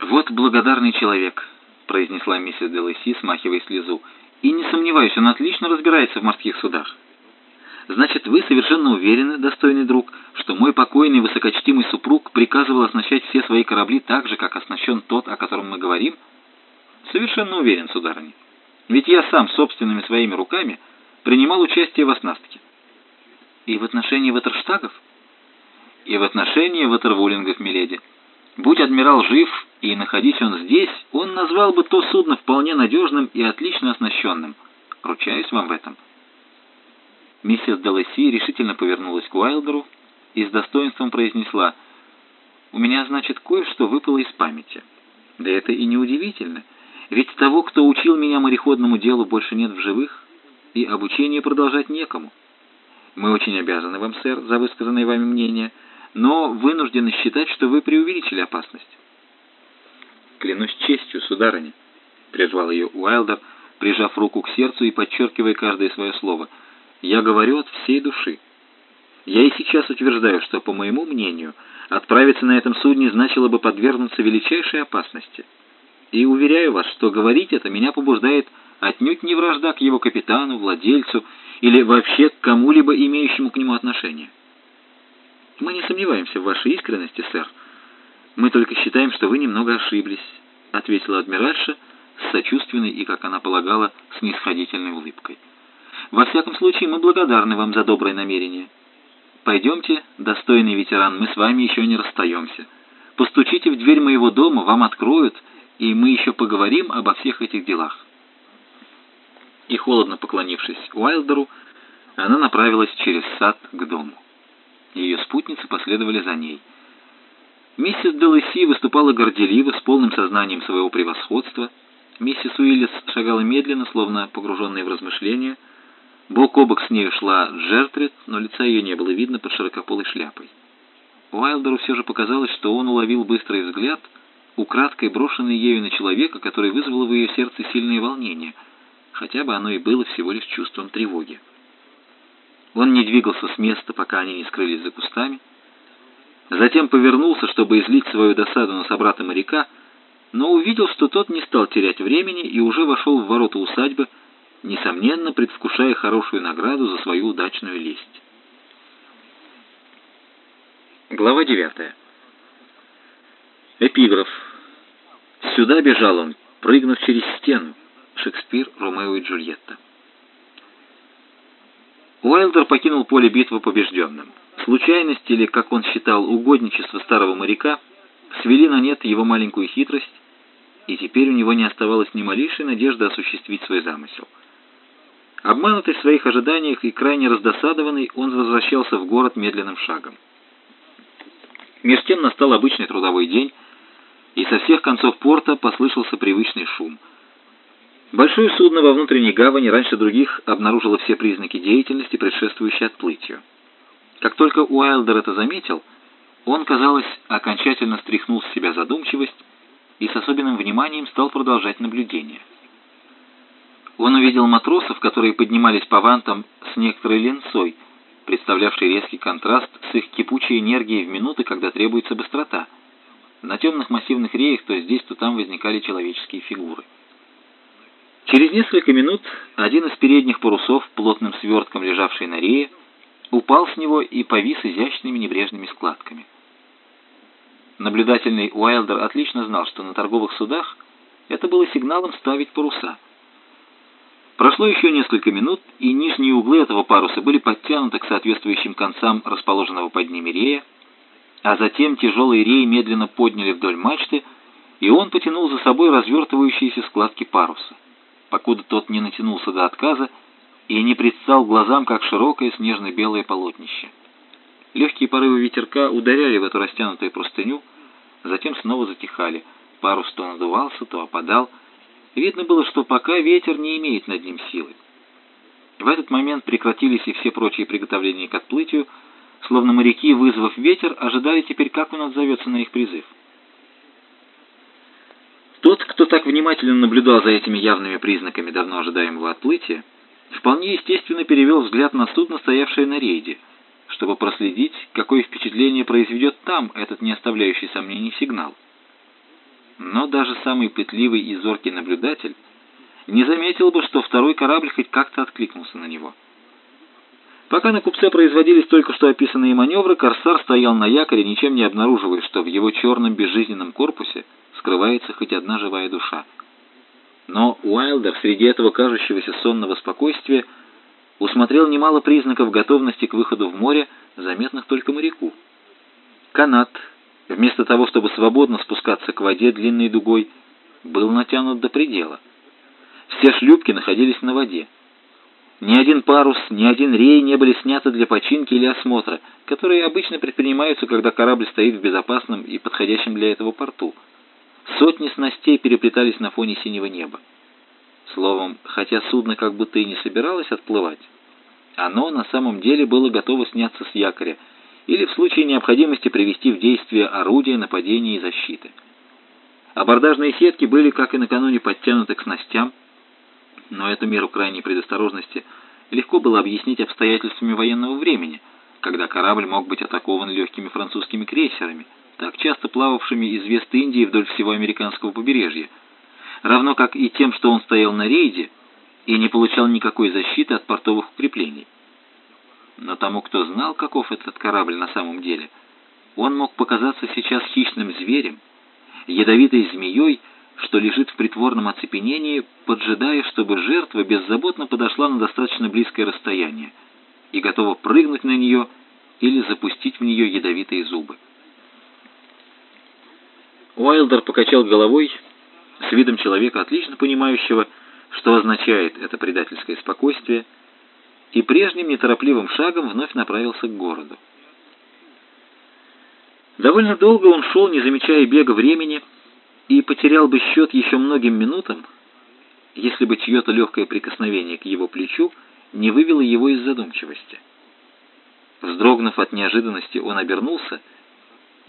«Вот благодарный человек», — произнесла миссис Делэси, смахивая слезу. «И не сомневаюсь, он отлично разбирается в морских судах. Значит, вы совершенно уверены, достойный друг, что мой покойный высокочтимый супруг приказывал оснащать все свои корабли так же, как оснащен тот, о котором мы говорим?» «Совершенно уверен, сударыня. Ведь я сам собственными своими руками принимал участие в оснастке». «И в отношении ватерштагов?» «И в отношении ватервулингов, миледи». Будь адмирал жив и находись он здесь, он назвал бы то судно вполне надежным и отлично оснащенным. Ручаюсь вам в этом. Миссис Делеси решительно повернулась к Уайлдеру и с достоинством произнесла, «У меня, значит, кое-что выпало из памяти. Да это и не удивительно, ведь того, кто учил меня мореходному делу, больше нет в живых, и обучение продолжать некому. Мы очень обязаны вам, сэр, за высказанное вами мнение» но вынуждены считать, что вы преувеличили опасность. «Клянусь честью, сударыня», — прервал ее Уайлдер, прижав руку к сердцу и подчеркивая каждое свое слово, — «я говорю от всей души. Я и сейчас утверждаю, что, по моему мнению, отправиться на этом судне значило бы подвергнуться величайшей опасности. И уверяю вас, что говорить это меня побуждает отнюдь не вражда к его капитану, владельцу или вообще к кому-либо имеющему к нему отношение». Мы не сомневаемся в вашей искренности, сэр. Мы только считаем, что вы немного ошиблись, ответила адмиральша с сочувственной и, как она полагала, снисходительной улыбкой. Во всяком случае, мы благодарны вам за доброе намерение. Пойдемте, достойный ветеран, мы с вами еще не расстаемся. Постучите в дверь моего дома, вам откроют, и мы еще поговорим обо всех этих делах. И холодно поклонившись Уайлдеру, она направилась через сад к дому. Ее спутницы последовали за ней. Миссис Делэси выступала горделиво, с полным сознанием своего превосходства. Миссис Уиллис шагала медленно, словно погруженная в размышления. Бок о бок с нею шла Джертрид, но лица ее не было видно под широкополой шляпой. Уайлдеру все же показалось, что он уловил быстрый взгляд, украдкой брошенный ею на человека, который вызвал в ее сердце сильное волнение, хотя бы оно и было всего лишь чувством тревоги. Он не двигался с места, пока они не скрылись за кустами. Затем повернулся, чтобы излить свою досаду на собрата моряка, но увидел, что тот не стал терять времени и уже вошел в ворота усадьбы, несомненно предвкушая хорошую награду за свою удачную лесть. Глава 9. Эпиграф. Сюда бежал он, прыгнув через стену. Шекспир, Ромео и Джульетта. Уайлдер покинул поле битвы побежденным. Случайность или, как он считал, угодничество старого моряка свели на нет его маленькую хитрость, и теперь у него не оставалось ни малейшей надежды осуществить свой замысел. Обманутый в своих ожиданиях и крайне раздосадованный, он возвращался в город медленным шагом. Меж тем настал обычный трудовой день, и со всех концов порта послышался привычный шум — Большое судно во внутренней гавани раньше других обнаружило все признаки деятельности, предшествующей отплытию. Как только Уайлдер это заметил, он, казалось, окончательно стряхнул с себя задумчивость и с особенным вниманием стал продолжать наблюдение. Он увидел матросов, которые поднимались по вантам с некоторой ленцой, представлявшей резкий контраст с их кипучей энергией в минуты, когда требуется быстрота. На темных массивных реях то здесь, то там возникали человеческие фигуры. Через несколько минут один из передних парусов, плотным свертком лежавший на рее, упал с него и повис изящными небрежными складками. Наблюдательный Уайлдер отлично знал, что на торговых судах это было сигналом ставить паруса. Прошло еще несколько минут, и нижние углы этого паруса были подтянуты к соответствующим концам расположенного под ними рея, а затем тяжелые реи медленно подняли вдоль мачты, и он потянул за собой развертывающиеся складки паруса покуда тот не натянулся до отказа и не предстал глазам, как широкое снежно-белое полотнище. Легкие порывы ветерка ударяли в эту растянутую простыню, затем снова затихали. Парус то надувался, то опадал. Видно было, что пока ветер не имеет над ним силы. В этот момент прекратились и все прочие приготовления к отплытию, словно моряки, вызвав ветер, ожидали теперь, как он отзовется на их призыв. Тот, кто так внимательно наблюдал за этими явными признаками давно ожидаемого отплытия, вполне естественно перевел взгляд на судно, стоявшее на рейде, чтобы проследить, какое впечатление произведет там этот не оставляющий сомнений сигнал. Но даже самый пытливый и зоркий наблюдатель не заметил бы, что второй корабль хоть как-то откликнулся на него. Пока на купце производились только что описанные маневры, «Корсар» стоял на якоре, ничем не обнаруживая, что в его черном безжизненном корпусе скрывается хоть одна живая душа. Но Уайлдер среди этого кажущегося сонного спокойствия усмотрел немало признаков готовности к выходу в море, заметных только моряку. Канат, вместо того, чтобы свободно спускаться к воде длинной дугой, был натянут до предела. Все шлюпки находились на воде. Ни один парус, ни один рей не были сняты для починки или осмотра, которые обычно предпринимаются, когда корабль стоит в безопасном и подходящем для этого порту. Сотни снастей переплетались на фоне синего неба. Словом, хотя судно как будто и не собиралось отплывать, оно на самом деле было готово сняться с якоря или в случае необходимости привести в действие орудия нападения и защиты. Абордажные сетки были, как и накануне, подтянуты к снастям, но эту меру крайней предосторожности легко было объяснить обстоятельствами военного времени, когда корабль мог быть атакован легкими французскими крейсерами, так часто плававшими из Вест-Индии вдоль всего американского побережья, равно как и тем, что он стоял на рейде и не получал никакой защиты от портовых укреплений. Но тому, кто знал, каков этот корабль на самом деле, он мог показаться сейчас хищным зверем, ядовитой змеей, что лежит в притворном оцепенении, поджидая, чтобы жертва беззаботно подошла на достаточно близкое расстояние и готова прыгнуть на нее или запустить в нее ядовитые зубы. Уайлдер покачал головой с видом человека, отлично понимающего, что означает это предательское спокойствие, и прежним неторопливым шагом вновь направился к городу. Довольно долго он шел, не замечая бега времени, и потерял бы счет еще многим минутам, если бы чье-то легкое прикосновение к его плечу не вывело его из задумчивости. Вздрогнув от неожиданности, он обернулся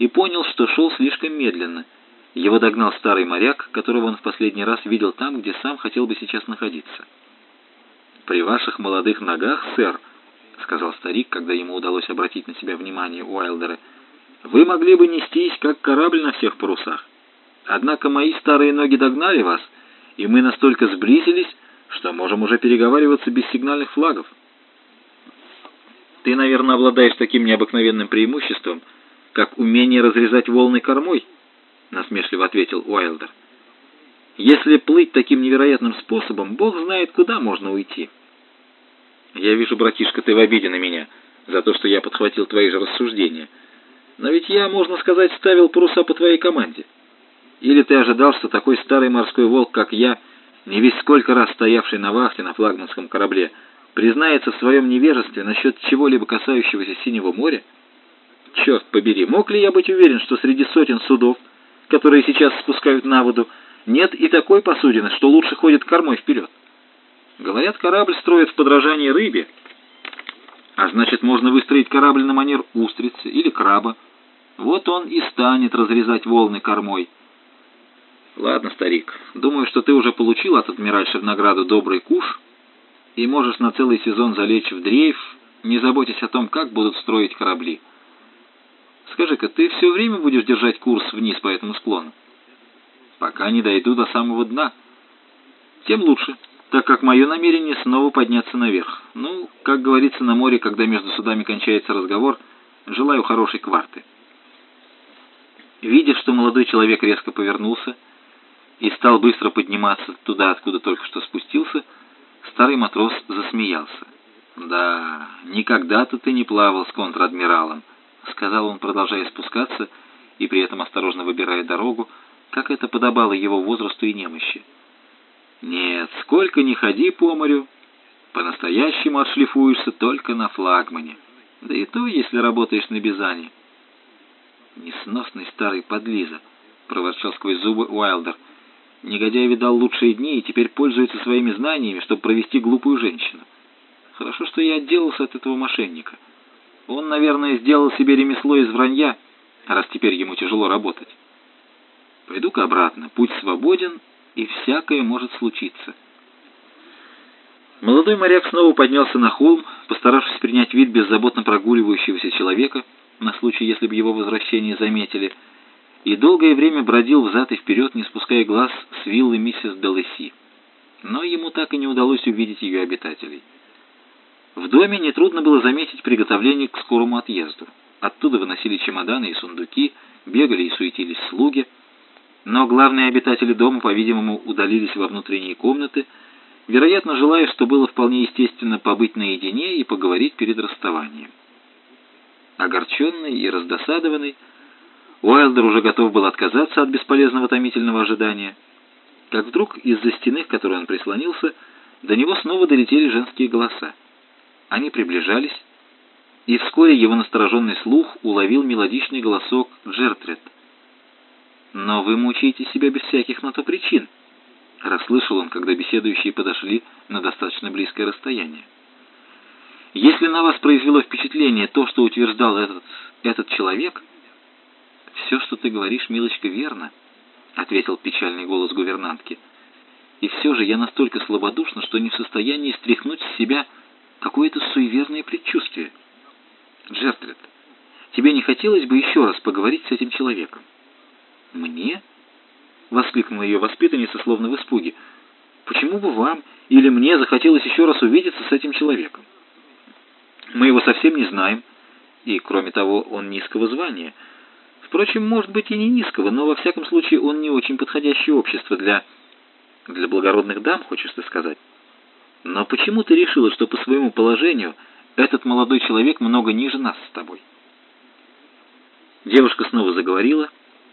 и понял, что шел слишком медленно. Его догнал старый моряк, которого он в последний раз видел там, где сам хотел бы сейчас находиться. «При ваших молодых ногах, сэр», — сказал старик, когда ему удалось обратить на себя внимание Уайлдера, — «вы могли бы нестись, как корабль на всех парусах. Однако мои старые ноги догнали вас, и мы настолько сблизились, что можем уже переговариваться без сигнальных флагов. Ты, наверное, обладаешь таким необыкновенным преимуществом, как умение разрезать волны кормой, насмешливо ответил Уайлдер. Если плыть таким невероятным способом, Бог знает, куда можно уйти. Я вижу, братишка, ты в обиде на меня за то, что я подхватил твои же рассуждения. Но ведь я, можно сказать, ставил паруса по твоей команде. Или ты ожидал, что такой старый морской волк, как я, не весь сколько раз стоявший на вахте на флагманском корабле, признается в своем невежестве насчет чего-либо касающегося Синего моря? Черт побери, мог ли я быть уверен, что среди сотен судов, которые сейчас спускают на воду, нет и такой посудины, что лучше ходит кормой вперед? Говорят, корабль строят в подражании рыбе, а значит, можно выстроить корабль на манер устрицы или краба. Вот он и станет разрезать волны кормой. Ладно, старик, думаю, что ты уже получил от адмиральши в награду добрый куш и можешь на целый сезон залечь в дрейф, не заботясь о том, как будут строить корабли. Скажи-ка, ты все время будешь держать курс вниз по этому склону? Пока не дойду до самого дна. Тем лучше, так как мое намерение снова подняться наверх. Ну, как говорится на море, когда между судами кончается разговор, желаю хорошей кварты. Видя, что молодой человек резко повернулся, и стал быстро подниматься туда, откуда только что спустился, старый матрос засмеялся. «Да, никогда-то ты не плавал с контр-адмиралом», — сказал он, продолжая спускаться и при этом осторожно выбирая дорогу, как это подобало его возрасту и немощи. «Нет, сколько ни ходи по морю, по-настоящему отшлифуешься только на флагмане, да и то, если работаешь на Бизане». «Несносный старый подлиза», — проворчал сквозь зубы Уайлдер, — Негодяй видал лучшие дни и теперь пользуется своими знаниями, чтобы провести глупую женщину. Хорошо, что я отделался от этого мошенника. Он, наверное, сделал себе ремесло из вранья, раз теперь ему тяжело работать. Пойду-ка обратно. Путь свободен, и всякое может случиться. Молодой моряк снова поднялся на холм, постаравшись принять вид беззаботно прогуливающегося человека, на случай, если бы его возвращение заметили, и долгое время бродил взад и вперед, не спуская глаз с виллы миссис Делеси. Но ему так и не удалось увидеть ее обитателей. В доме нетрудно было заметить приготовление к скорому отъезду. Оттуда выносили чемоданы и сундуки, бегали и суетились слуги. Но главные обитатели дома, по-видимому, удалились во внутренние комнаты, вероятно, желая, что было вполне естественно, побыть наедине и поговорить перед расставанием. Огорченный и раздосадованный, Уайлдер уже готов был отказаться от бесполезного томительного ожидания, как вдруг из-за стены, к которой он прислонился, до него снова долетели женские голоса. Они приближались, и вскоре его настороженный слух уловил мелодичный голосок Джертред. «Но вы мучаете себя без всяких на то причин», — расслышал он, когда беседующие подошли на достаточно близкое расстояние. «Если на вас произвело впечатление то, что утверждал этот, этот человек...» «Все, что ты говоришь, милочка, верно», — ответил печальный голос гувернантки. «И все же я настолько слабодушна, что не в состоянии стряхнуть с себя какое-то суеверное предчувствие. Джертрид, тебе не хотелось бы еще раз поговорить с этим человеком? Мне? Воскликнула ее воспитанница, словно в испуге. Почему бы вам или мне захотелось еще раз увидеться с этим человеком? Мы его совсем не знаем, и, кроме того, он низкого звания. Впрочем, может быть и не низкого, но во всяком случае он не очень подходящее общество для... для благородных дам, хочешь ты сказать? Но почему ты решила, что по своему положению этот молодой человек много ниже нас с тобой? Девушка снова заговорила,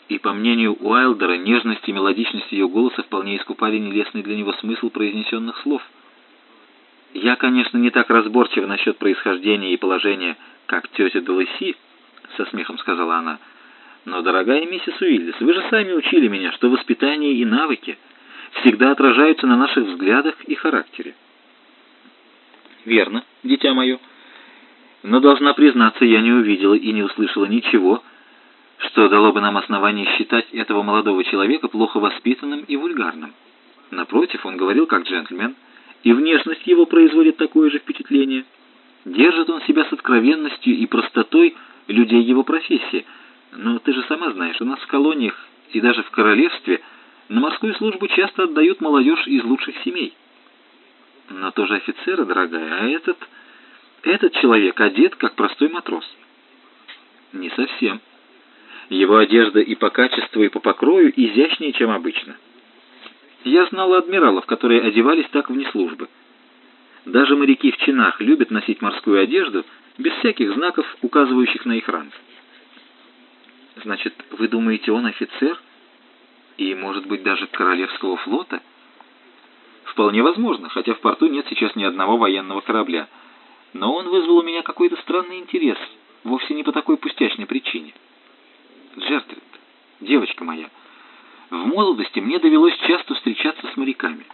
и, по мнению Уайлдера, нежность и мелодичность ее голоса вполне искупали нелестный для него смысл произнесенных слов. «Я, конечно, не так разборчива насчет происхождения и положения, как тетя Деласи», — со смехом сказала она, — «но, дорогая миссис Уиллис, вы же сами учили меня, что воспитание и навыки всегда отражаются на наших взглядах и характере. «Верно, дитя мое. Но, должна признаться, я не увидела и не услышала ничего, что дало бы нам основание считать этого молодого человека плохо воспитанным и вульгарным. Напротив, он говорил как джентльмен, и внешность его производит такое же впечатление. Держит он себя с откровенностью и простотой людей его профессии. Но ты же сама знаешь, у нас в колониях и даже в королевстве на морскую службу часто отдают молодежь из лучших семей. Но тоже офицеры, дорогая, а этот... Этот человек одет, как простой матрос. Не совсем. Его одежда и по качеству, и по покрою изящнее, чем обычно. Я знала адмиралов, которые одевались так вне службы. Даже моряки в чинах любят носить морскую одежду без всяких знаков, указывающих на их ранг. Значит, вы думаете, он офицер? И, может быть, даже Королевского флота? Вполне возможно, хотя в порту нет сейчас ни одного военного корабля. Но он вызвал у меня какой-то странный интерес, вовсе не по такой пустячной причине. Джертрид, девочка моя, в молодости мне довелось часто встречаться с моряками.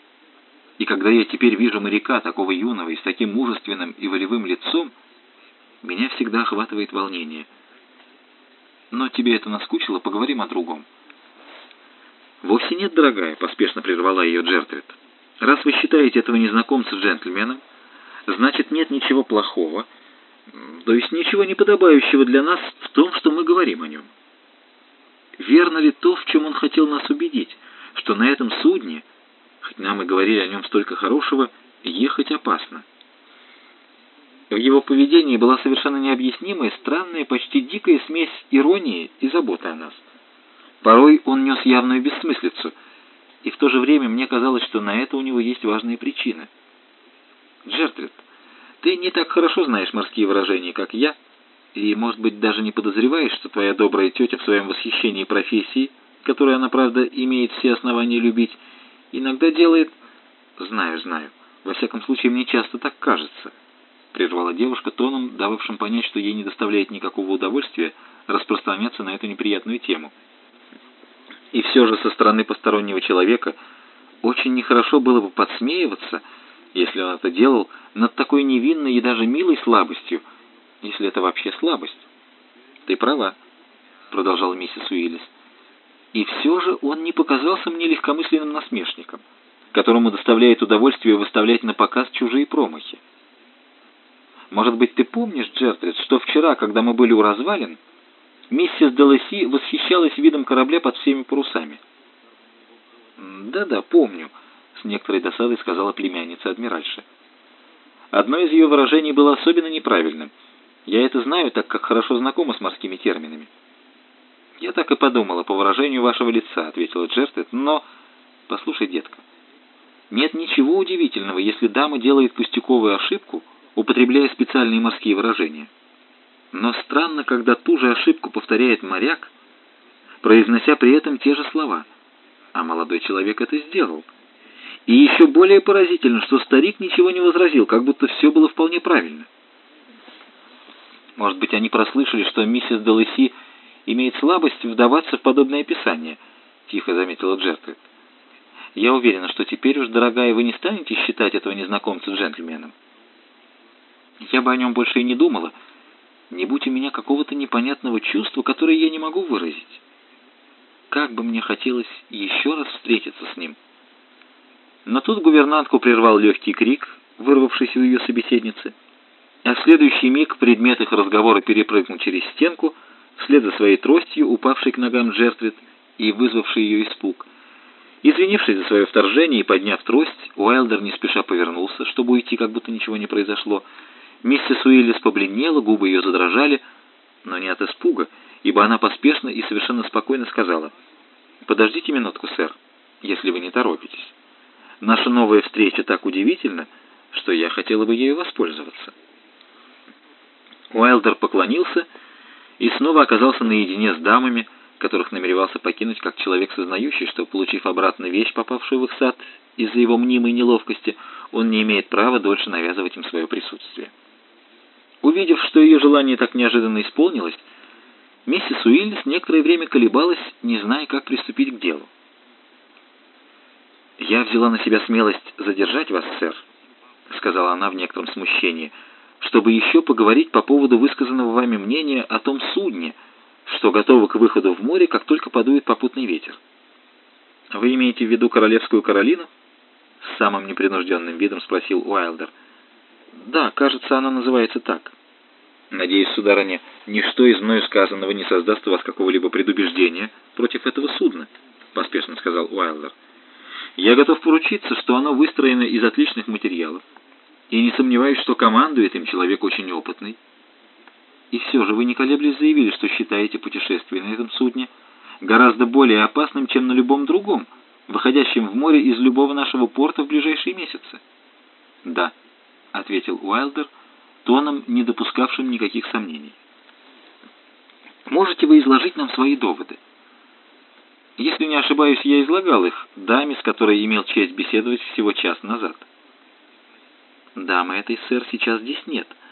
И когда я теперь вижу моряка, такого юного и с таким мужественным и волевым лицом, меня всегда охватывает волнение. Но тебе это наскучило, поговорим о другом. «Вовсе нет, дорогая», — поспешно прервала ее Джертрид. Раз вы считаете этого незнакомца джентльменом, значит нет ничего плохого, то есть ничего неподобающего для нас в том, что мы говорим о нем. Верно ли то, в чем он хотел нас убедить, что на этом судне, хоть нам и говорили о нем столько хорошего, ехать опасно? В его поведении была совершенно необъяснимая, странная, почти дикая смесь иронии и заботы о нас. Порой он нес явную бессмыслицу — и в то же время мне казалось, что на это у него есть важные причины. Джертрид, ты не так хорошо знаешь морские выражения, как я, и, может быть, даже не подозреваешь, что твоя добрая тетя в своем восхищении профессией, которую она, правда, имеет все основания любить, иногда делает... Знаю, знаю. Во всяком случае, мне часто так кажется. Прервала девушка тоном, дававшим понять, что ей не доставляет никакого удовольствия распространяться на эту неприятную тему. И все же со стороны постороннего человека очень нехорошо было бы подсмеиваться, если он это делал, над такой невинной и даже милой слабостью, если это вообще слабость. «Ты права», — продолжала миссис Уиллис. «И все же он не показался мне легкомысленным насмешником, которому доставляет удовольствие выставлять на показ чужие промахи. Может быть, ты помнишь, Джертрид, что вчера, когда мы были у развалин, Миссис Делеси восхищалась видом корабля под всеми парусами. «Да-да, помню», — с некоторой досадой сказала племянница адмиральша. Одно из ее выражений было особенно неправильным. Я это знаю, так как хорошо знакома с морскими терминами. «Я так и подумала, по выражению вашего лица», — ответила Джерстед, — «но...» «Послушай, детка, нет ничего удивительного, если дама делает пустяковую ошибку, употребляя специальные морские выражения. Но странно, когда ту же ошибку повторяет моряк, произнося при этом те же слова. А молодой человек это сделал. И еще более поразительно, что старик ничего не возразил, как будто все было вполне правильно. Может быть, они прослышали, что миссис Делеси имеет слабость вдаваться в подобное описание, тихо заметила Джертрид. Я уверена, что теперь уж, дорогая, вы не станете считать этого незнакомца джентльменом. Я бы о нем больше и не думала, не будь у меня какого-то непонятного чувства, которое я не могу выразить. Как бы мне хотелось еще раз встретиться с ним. Но тут гувернантку прервал легкий крик, вырвавшийся у ее собеседницы, а в следующий миг предмет их разговора перепрыгнул через стенку, вслед за своей тростью, упавшей к ногам Джертвит и вызвавший ее испуг. Извинившись за свое вторжение и подняв трость, Уайлдер не спеша повернулся, чтобы уйти, как будто ничего не произошло. Миссис Уиллис побледнела, губы ее задрожали, но не от испуга, ибо она поспешно и совершенно спокойно сказала, «Подождите минутку, сэр, если вы не торопитесь. Наша новая встреча так удивительна, что я хотела бы ею воспользоваться». Уайлдер поклонился и снова оказался наедине с дамами, которых намеревался покинуть как человек, сознающий, что, получив обратно вещь, попавшую в их сад, из-за его мнимой неловкости, он не имеет права дольше навязывать им свое присутствие. Увидев, что ее желание так неожиданно исполнилось, миссис Уиллис некоторое время колебалась, не зная, как приступить к делу. «Я взяла на себя смелость задержать вас, сэр», — сказала она в некотором смущении, «чтобы еще поговорить по поводу высказанного вами мнения о том судне, что готово к выходу в море, как только подует попутный ветер. Вы имеете в виду королевскую Каролину? С самым непринужденным видом спросил Уайлдер. Да, кажется, она называется так. Надеюсь, сударыня, ничто из мною сказанного не создаст у вас какого-либо предубеждения против этого судна, поспешно сказал Уайлдер. Я готов поручиться, что оно выстроено из отличных материалов, и не сомневаюсь, что командует им человек очень опытный, и все же вы не колеблясь заявили, что считаете путешествие на этом судне гораздо более опасным, чем на любом другом, выходящем в море из любого нашего порта в ближайшие месяцы. «Да», — ответил Уайлдер, тоном, не допускавшим никаких сомнений. «Можете вы изложить нам свои доводы?» «Если не ошибаюсь, я излагал их даме, с которой имел честь беседовать всего час назад». «Дамы этой, сэр, сейчас здесь нет», —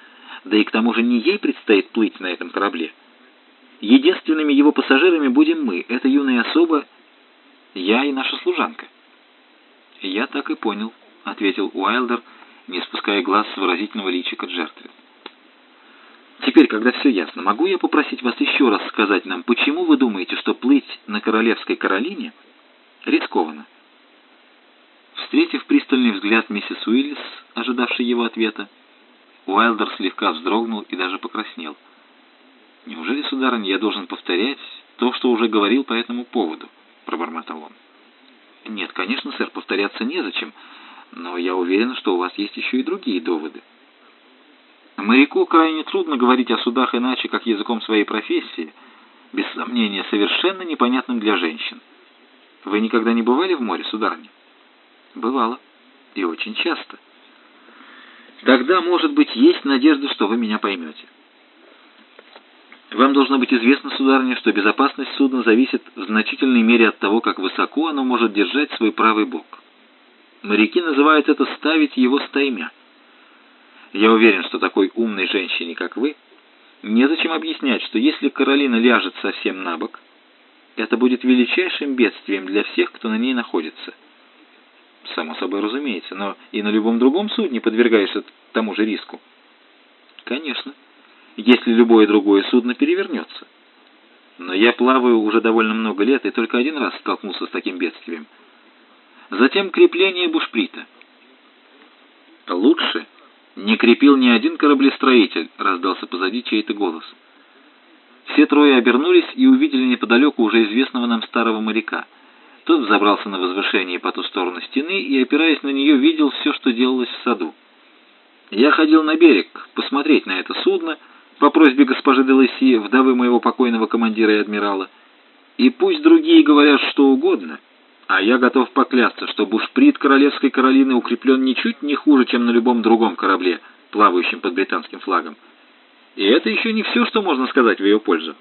да и к тому же не ей предстоит плыть на этом корабле. Единственными его пассажирами будем мы, это юная особа, я и наша служанка. «Я так и понял», — ответил Уайлдер, не спуская глаз с выразительного личика жертвы. «Теперь, когда все ясно, могу я попросить вас еще раз сказать нам, почему вы думаете, что плыть на Королевской Каролине рискованно?» Встретив пристальный взгляд миссис Уиллис, ожидавшей его ответа, Уайлдер слегка вздрогнул и даже покраснел. «Неужели, сударыня, я должен повторять то, что уже говорил по этому поводу?» — пробормотал он. «Нет, конечно, сэр, повторяться незачем, но я уверен, что у вас есть еще и другие доводы». Моряку крайне трудно говорить о судах иначе, как языком своей профессии, без сомнения, совершенно непонятным для женщин. Вы никогда не бывали в море, сударыня? Бывало. И очень часто. Тогда, может быть, есть надежда, что вы меня поймете. Вам должно быть известно, сударыня, что безопасность судна зависит в значительной мере от того, как высоко оно может держать свой правый бок. Моряки называют это «ставить его стаймя». Я уверен, что такой умной женщине, как вы, незачем объяснять, что если Каролина ляжет совсем на бок, это будет величайшим бедствием для всех, кто на ней находится. Само собой разумеется, но и на любом другом судне подвергаешься тому же риску. Конечно, если любое другое судно перевернется. Но я плаваю уже довольно много лет и только один раз столкнулся с таким бедствием. Затем крепление бушприта. Лучше не крепил ни один кораблестроитель, раздался позади чей-то голос. Все трое обернулись и увидели неподалеку уже известного нам старого моряка. Тот взобрался на возвышение по ту сторону стены и, опираясь на нее, видел все, что делалось в саду. Я ходил на берег посмотреть на это судно по просьбе госпожи Делеси, вдовы моего покойного командира и адмирала. И пусть другие говорят что угодно, а я готов поклясться, что бушприт королевской Каролины укреплен ничуть не хуже, чем на любом другом корабле, плавающем под британским флагом. И это еще не все, что можно сказать в ее пользу.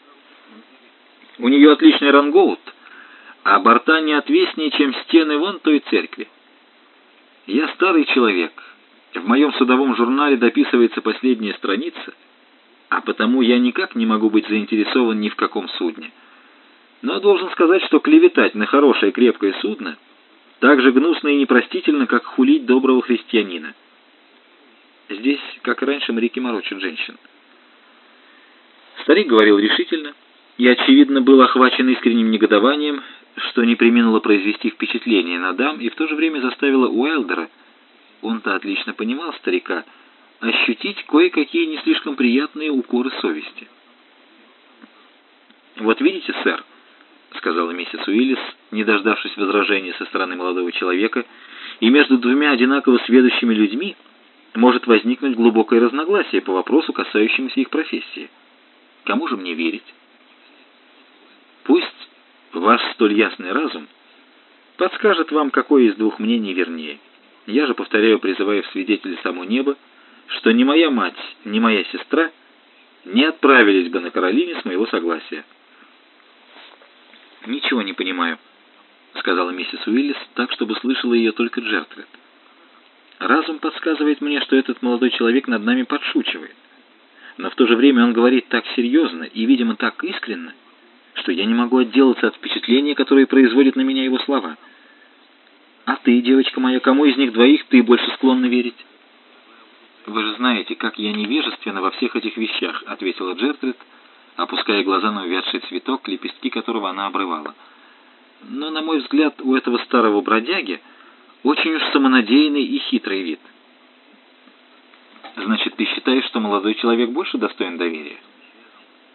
У нее отличный рангоут, а борта не отвеснее, чем стены вон той церкви. Я старый человек. В моем судовом журнале дописывается последняя страница, а потому я никак не могу быть заинтересован ни в каком судне. Но должен сказать, что клеветать на хорошее крепкое судно так же гнусно и непростительно, как хулить доброго христианина. Здесь, как и раньше, моряки морочат женщин. Старик говорил решительно и, очевидно, был охвачен искренним негодованием, что не применило произвести впечатление на дам и в то же время заставило Уайлдера, он-то отлично понимал старика, ощутить кое-какие не слишком приятные укоры совести. «Вот видите, сэр», — сказала миссис Уиллис, не дождавшись возражения со стороны молодого человека, «и между двумя одинаково сведущими людьми может возникнуть глубокое разногласие по вопросу, касающемуся их профессии. Кому же мне верить?» «Пусть ваш столь ясный разум подскажет вам, какое из двух мнений вернее. Я же повторяю, призывая в свидетели само небо, что ни моя мать, ни моя сестра не отправились бы на Каролине с моего согласия». «Ничего не понимаю», — сказала миссис Уиллис, так, чтобы слышала ее только Джертрид. «Разум подсказывает мне, что этот молодой человек над нами подшучивает. Но в то же время он говорит так серьезно и, видимо, так искренно, что я не могу отделаться от впечатления, которое производят на меня его слова. А ты, девочка моя, кому из них двоих ты больше склонна верить?» «Вы же знаете, как я невежественна во всех этих вещах», — ответила Джертрид, — опуская глаза на увядший цветок, лепестки которого она обрывала. Но, на мой взгляд, у этого старого бродяги очень уж самонадеянный и хитрый вид. Значит, ты считаешь, что молодой человек больше достоин доверия?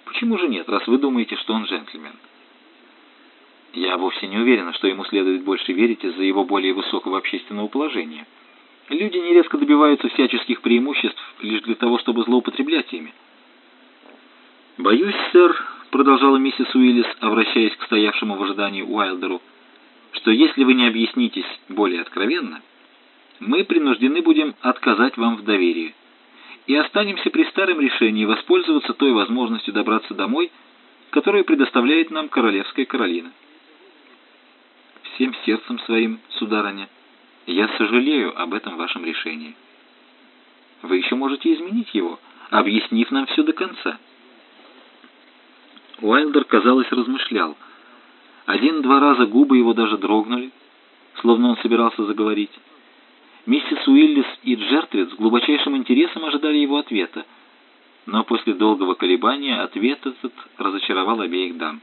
Почему же нет, раз вы думаете, что он джентльмен? Я вовсе не уверена, что ему следует больше верить из-за его более высокого общественного положения. Люди нерезко добиваются всяческих преимуществ лишь для того, чтобы злоупотреблять ими. «Боюсь, сэр», — продолжала миссис Уиллис, обращаясь к стоявшему в ожидании Уайлдеру, «что если вы не объяснитесь более откровенно, мы принуждены будем отказать вам в доверии и останемся при старом решении воспользоваться той возможностью добраться домой, которую предоставляет нам королевская Каролина». «Всем сердцем своим, сударыня, я сожалею об этом вашем решении. Вы еще можете изменить его, объяснив нам все до конца». Уайлдер, казалось, размышлял. Один-два раза губы его даже дрогнули, словно он собирался заговорить. Миссис Уиллис и Джертрид с глубочайшим интересом ожидали его ответа, но после долгого колебания ответ этот разочаровал обеих дам.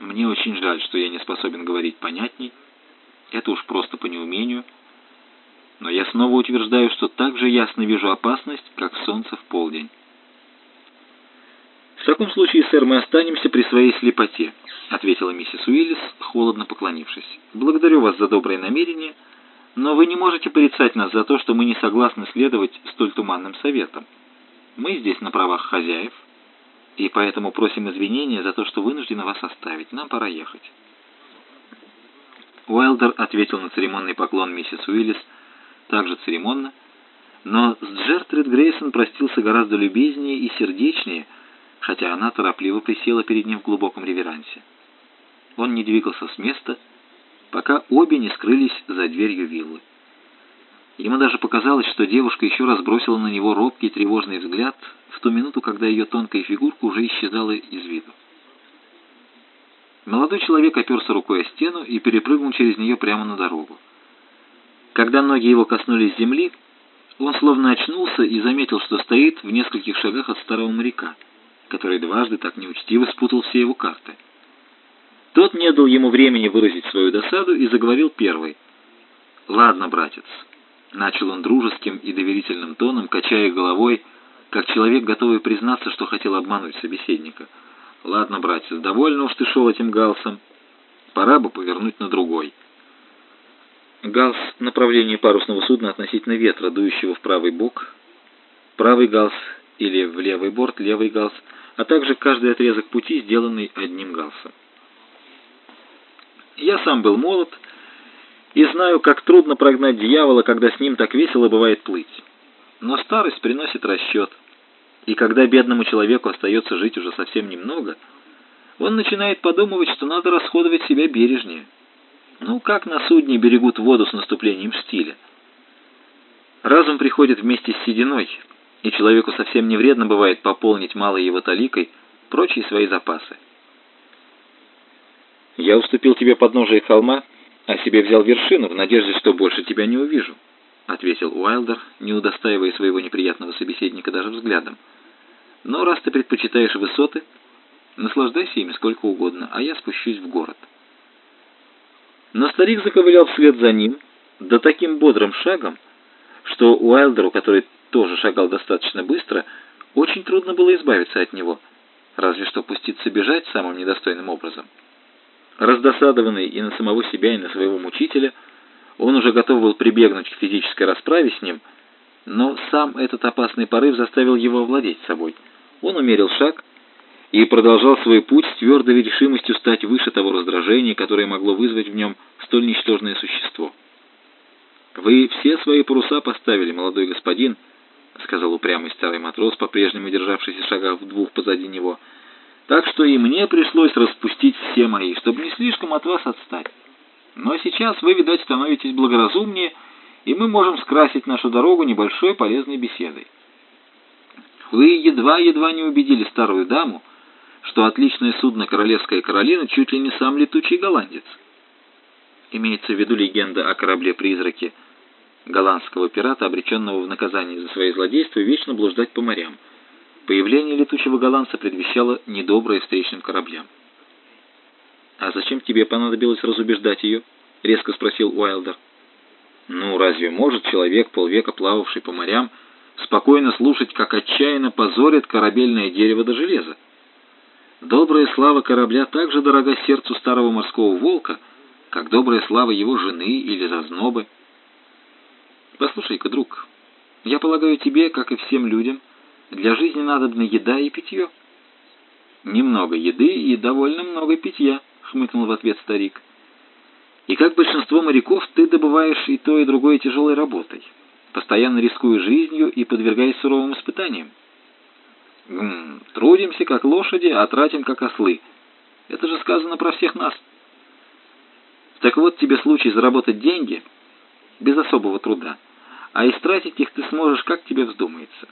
«Мне очень жаль, что я не способен говорить понятней. Это уж просто по неумению. Но я снова утверждаю, что так же ясно вижу опасность, как солнце в полдень». «В таком случае, сэр, мы останемся при своей слепоте», — ответила миссис Уиллис, холодно поклонившись. «Благодарю вас за доброе намерение, но вы не можете порицать нас за то, что мы не согласны следовать столь туманным советам. Мы здесь на правах хозяев, и поэтому просим извинения за то, что вынуждены вас оставить. Нам пора ехать». Уайлдер ответил на церемонный поклон миссис Уиллис также церемонно, но с Джертрид Грейсон простился гораздо любезнее и сердечнее, хотя она торопливо присела перед ним в глубоком реверансе. Он не двигался с места, пока обе не скрылись за дверью виллы. Ему даже показалось, что девушка еще раз бросила на него робкий тревожный взгляд в ту минуту, когда ее тонкая фигурка уже исчезала из виду. Молодой человек оперся рукой о стену и перепрыгнул через нее прямо на дорогу. Когда ноги его коснулись земли, он словно очнулся и заметил, что стоит в нескольких шагах от старого моряка который дважды так неучтиво спутал все его карты. Тот не дал ему времени выразить свою досаду и заговорил первый. «Ладно, братец», — начал он дружеским и доверительным тоном, качая головой, как человек, готовый признаться, что хотел обмануть собеседника. «Ладно, братец, довольно уж ты шел этим галсом. Пора бы повернуть на другой». Галс — направление парусного судна относительно ветра, дующего в правый бок. Правый галс или в левый борт, левый галс, а также каждый отрезок пути, сделанный одним галсом. Я сам был молод и знаю, как трудно прогнать дьявола, когда с ним так весело бывает плыть. Но старость приносит расчет, и когда бедному человеку остается жить уже совсем немного, он начинает подумывать, что надо расходовать себя бережнее. Ну, как на судне берегут воду с наступлением штиля. Разум приходит вместе с сединой, и человеку совсем не вредно бывает пополнить малой его таликой прочие свои запасы. Я уступил тебе подножие холма, а себе взял вершину в надежде, что больше тебя не увижу, — ответил Уайлдер, не удостаивая своего неприятного собеседника даже взглядом. Но раз ты предпочитаешь высоты, наслаждайся ими сколько угодно, а я спущусь в город. Но старик заковылял вслед за ним, да таким бодрым шагом, что Уайлдеру, который тоже шагал достаточно быстро, очень трудно было избавиться от него, разве что пуститься бежать самым недостойным образом. Раздосадованный и на самого себя, и на своего мучителя, он уже готов был прибегнуть к физической расправе с ним, но сам этот опасный порыв заставил его овладеть собой. Он умерил шаг и продолжал свой путь с твердой решимостью стать выше того раздражения, которое могло вызвать в нем столь ничтожное существо. «Вы все свои паруса поставили, молодой господин», — сказал упрямый старый матрос, по-прежнему державшийся шагах в двух позади него, — так что и мне пришлось распустить все мои, чтобы не слишком от вас отстать. Но сейчас вы, видать, становитесь благоразумнее, и мы можем скрасить нашу дорогу небольшой полезной беседой. Вы едва-едва не убедили старую даму, что отличное судно «Королевская Каролина» чуть ли не сам летучий голландец. Имеется в виду легенда о корабле-призраке голландского пирата, обреченного в наказание за свои злодейства вечно блуждать по морям – Появление летучего голландца предвещало недоброе встречным кораблям. «А зачем тебе понадобилось разубеждать ее?» — резко спросил Уайлдер. «Ну, разве может человек, полвека плававший по морям, спокойно слушать, как отчаянно позорит корабельное дерево до железа? Добрая слава корабля так же дорога сердцу старого морского волка, как добрая слава его жены или зазнобы. Послушай-ка, друг, я полагаю тебе, как и всем людям, — для жизни надобна еда и питье». «Немного еды и довольно много питья», — хмыкнул в ответ старик. «И как большинство моряков, ты добываешь и то, и другое тяжелой работой, постоянно рискуя жизнью и подвергаясь суровым испытаниям. М -м, трудимся, как лошади, а тратим, как ослы. Это же сказано про всех нас. Так вот тебе случай заработать деньги без особого труда, а истратить их ты сможешь, как тебе вздумается».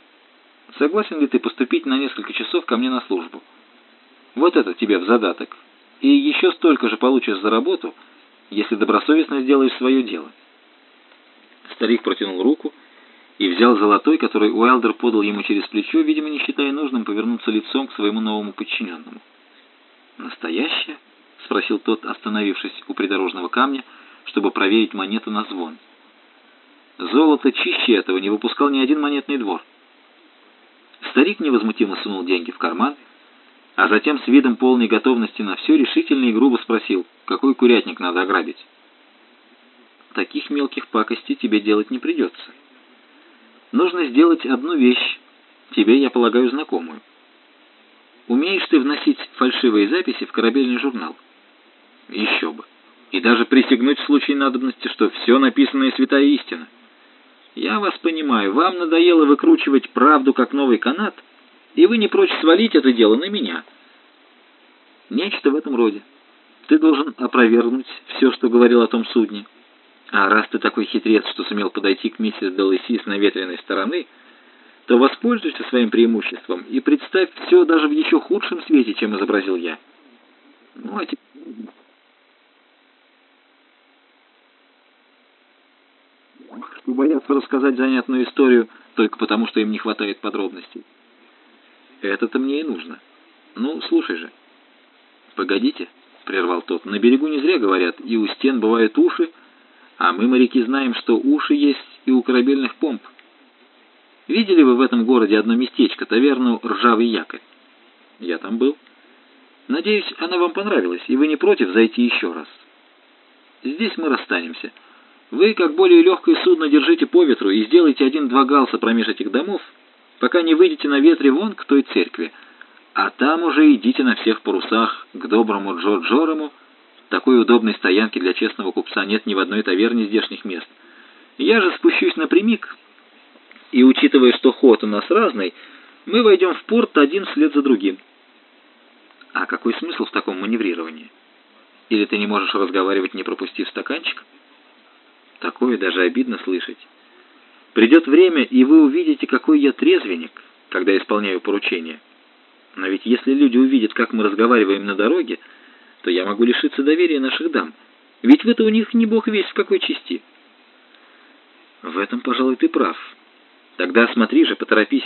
Согласен ли ты поступить на несколько часов ко мне на службу? Вот это тебе в задаток. И еще столько же получишь за работу, если добросовестно сделаешь свое дело». Старик протянул руку и взял золотой, который Уайлдер подал ему через плечо, видимо, не считая нужным повернуться лицом к своему новому подчиненному. «Настоящее?» — спросил тот, остановившись у придорожного камня, чтобы проверить монету на звон. «Золото чище этого не выпускал ни один монетный двор». Старик невозмутимо сунул деньги в карман, а затем с видом полной готовности на все решительно и грубо спросил, какой курятник надо ограбить. Таких мелких пакостей тебе делать не придется. Нужно сделать одну вещь, тебе, я полагаю, знакомую. Умеешь ты вносить фальшивые записи в корабельный журнал? Еще бы. И даже присягнуть в случае надобности, что все написанное святая истина. Я вас понимаю, вам надоело выкручивать правду как новый канат, и вы не прочь свалить это дело на меня. Нечто в этом роде. Ты должен опровергнуть все, что говорил о том судне. А раз ты такой хитрец, что сумел подойти к миссис Делэси с наветренной стороны, то воспользуйся своим преимуществом и представь все даже в еще худшем свете, чем изобразил я. Ну, а теперь... что боятся рассказать занятную историю только потому, что им не хватает подробностей. Это-то мне и нужно. Ну, слушай же. Погодите, прервал тот. На берегу не зря говорят, и у стен бывают уши, а мы, моряки, знаем, что уши есть и у корабельных помп. Видели вы в этом городе одно местечко, таверну «Ржавый якорь»? Я там был. Надеюсь, она вам понравилась, и вы не против зайти еще раз. Здесь мы расстанемся. Вы, как более легкое судно, держите по ветру и сделайте один-два галса промеж этих домов, пока не выйдете на ветре вон к той церкви, а там уже идите на всех парусах к доброму Джо-Джорому. Такой удобной стоянки для честного купца нет ни в одной таверне здешних мест. Я же спущусь напрямик, и, учитывая, что ход у нас разный, мы войдем в порт один вслед за другим. А какой смысл в таком маневрировании? Или ты не можешь разговаривать, не пропустив стаканчик? Такое даже обидно слышать. Придет время, и вы увидите, какой я трезвенник, когда исполняю поручения. Но ведь если люди увидят, как мы разговариваем на дороге, то я могу лишиться доверия наших дам. Ведь вы-то у них не бог весь в какой части. В этом, пожалуй, ты прав. Тогда смотри же, поторопись.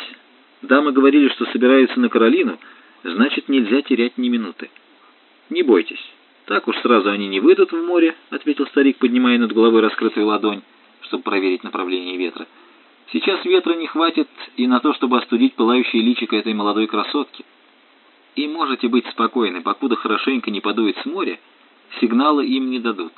Дамы говорили, что собираются на Каролину, значит, нельзя терять ни минуты. Не бойтесь. Так уж сразу они не выйдут в море, ответил старик, поднимая над головой раскрытую ладонь, чтобы проверить направление ветра. Сейчас ветра не хватит и на то, чтобы остудить пылающее личико этой молодой красотки. И можете быть спокойны, покуда хорошенько не подует с моря, сигнала им не дадут.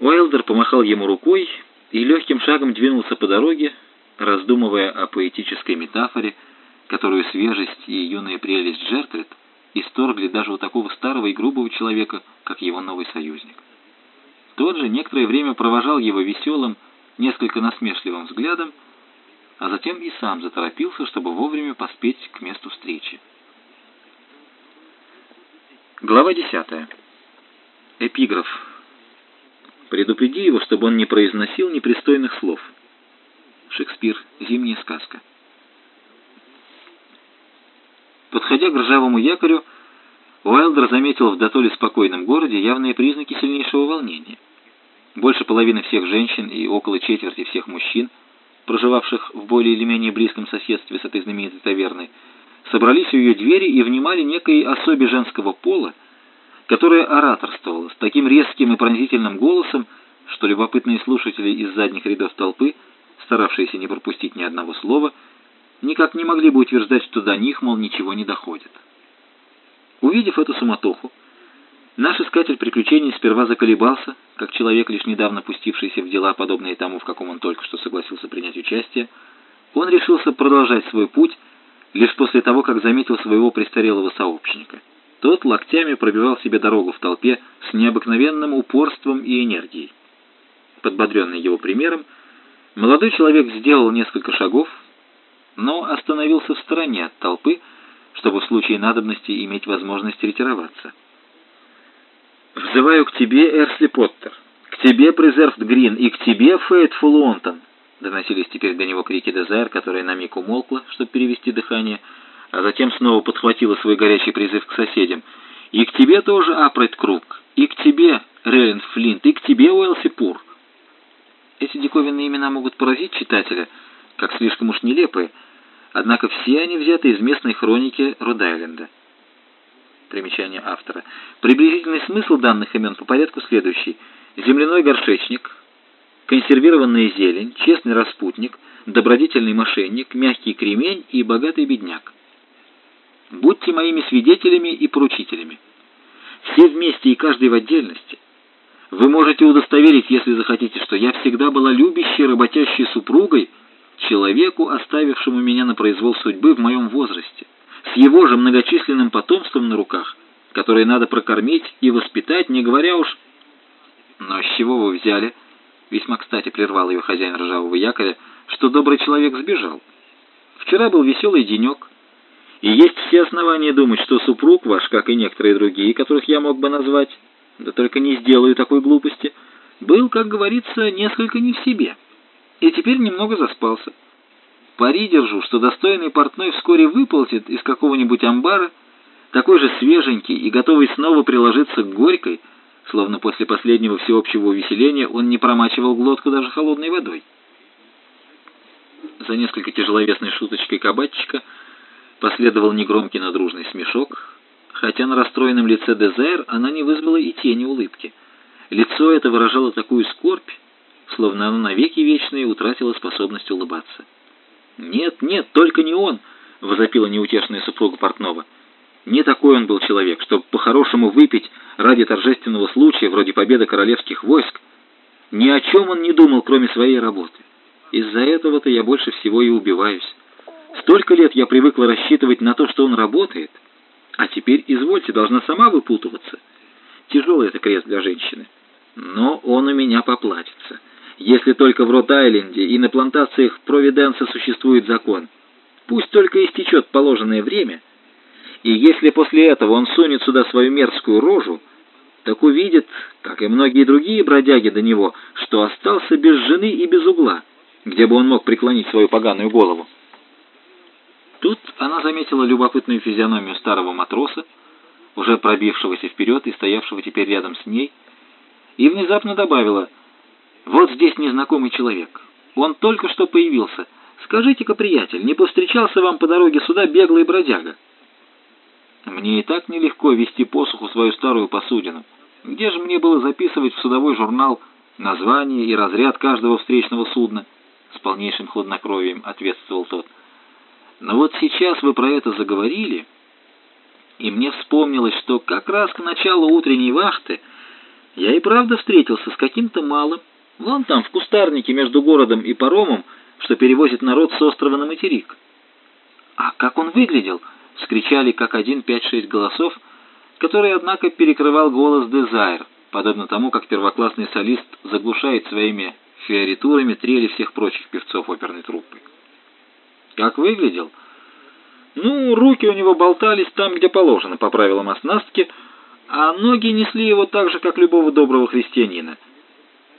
Уайлдер помахал ему рукой и легким шагом двинулся по дороге, раздумывая о поэтической метафоре, которую свежесть и юная прелесть Джертрид исторгли даже у такого старого и грубого человека, как его новый союзник. Тот же некоторое время провожал его веселым, несколько насмешливым взглядом, а затем и сам заторопился, чтобы вовремя поспеть к месту встречи. Глава 10. Эпиграф. Предупреди его, чтобы он не произносил непристойных слов. Шекспир. Зимняя сказка. Подходя к ржавому якорю, Уайлдер заметил в дотоле спокойном городе явные признаки сильнейшего волнения. Больше половины всех женщин и около четверти всех мужчин, проживавших в более или менее близком соседстве с этой знаменитой таверной, собрались у ее двери и внимали некой особе женского пола, которая ораторствовала с таким резким и пронзительным голосом, что любопытные слушатели из задних рядов толпы, старавшиеся не пропустить ни одного слова, никак не могли бы утверждать, что до них, мол, ничего не доходит. Увидев эту суматоху, наш искатель приключений сперва заколебался, как человек, лишь недавно пустившийся в дела, подобные тому, в каком он только что согласился принять участие, он решился продолжать свой путь лишь после того, как заметил своего престарелого сообщника. Тот локтями пробивал себе дорогу в толпе с необыкновенным упорством и энергией. Подбодренный его примером, молодой человек сделал несколько шагов, но остановился в стороне от толпы, чтобы в случае надобности иметь возможность ретироваться. «Взываю к тебе, Эрсли Поттер, к тебе, Презервд Грин, и к тебе, Фейтфул Уонтон!» Доносились теперь до него крики Дезайр, которая на миг умолкла, чтобы перевести дыхание, а затем снова подхватила свой горячий призыв к соседям. «И к тебе тоже, Апрайт Круг, и к тебе, Реллен Флинт, и к тебе, Уэлси Пур!» Эти диковинные имена могут поразить читателя, как слишком уж нелепые, однако все они взяты из местной хроники Род-Айленда. Примечание автора. Приблизительный смысл данных имен по порядку следующий. Земляной горшечник, консервированная зелень, честный распутник, добродетельный мошенник, мягкий кремень и богатый бедняк. Будьте моими свидетелями и поручителями. Все вместе и каждый в отдельности. Вы можете удостоверить, если захотите, что я всегда была любящей, работящей супругой, человеку, оставившему меня на произвол судьбы в моем возрасте, с его же многочисленным потомством на руках, которое надо прокормить и воспитать, не говоря уж... Но с чего вы взяли, весьма кстати прервал ее хозяин ржавого якоря, что добрый человек сбежал? Вчера был веселый денек, и есть все основания думать, что супруг ваш, как и некоторые другие, которых я мог бы назвать, да только не сделаю такой глупости, был, как говорится, несколько не в себе» и теперь немного заспался. Пари держу, что достойный портной вскоре выползет из какого-нибудь амбара, такой же свеженький и готовый снова приложиться к горькой, словно после последнего всеобщего увеселения он не промачивал глотку даже холодной водой. За несколько тяжеловесной шуточкой кабачика последовал негромкий надружный смешок, хотя на расстроенном лице Дезайр она не вызвала и тени улыбки. Лицо это выражало такую скорбь, словно оно навеки вечные утратило способность улыбаться. «Нет, нет, только не он!» — возопила неутешная супруга Портнова. Не такой он был человек, чтобы по-хорошему выпить ради торжественного случая, вроде победы королевских войск. Ни о чем он не думал, кроме своей работы. Из-за этого-то я больше всего и убиваюсь. Столько лет я привыкла рассчитывать на то, что он работает, а теперь, извольте, должна сама выпутываться. Тяжелый это крест для женщины. Но он у меня поплатится. Если только в Рот-Айленде и на плантациях Провиденса существует закон. Пусть только истечет положенное время — и если после этого он сунет сюда свою мерзкую рожу, так увидит, как и многие другие бродяги до него, что остался без жены и без угла, где бы он мог преклонить свою поганую голову. Тут она заметила любопытную физиономию старого матроса, уже пробившегося вперед и стоявшего теперь рядом с ней, и внезапно добавила, «Вот здесь незнакомый человек. Он только что появился. Скажите-ка, приятель, не повстречался вам по дороге сюда беглый бродяга?» Мне и так нелегко вести посуху свою старую посудину. Где же мне было записывать в судовой журнал название и разряд каждого встречного судна? С полнейшим хладнокровием ответствовал тот. Но вот сейчас вы про это заговорили, и мне вспомнилось, что как раз к началу утренней вахты я и правда встретился с каким-то малым, вон там, в кустарнике между городом и паромом, что перевозит народ с острова на материк. А как он выглядел —— вскричали как один пять-шесть голосов, который, однако, перекрывал голос Дезайр, подобно тому, как первоклассный солист заглушает своими фиоритурами трели всех прочих певцов оперной труппы. Как выглядел? Ну, руки у него болтались там, где положено, по правилам оснастки, а ноги несли его так же, как любого доброго христианина.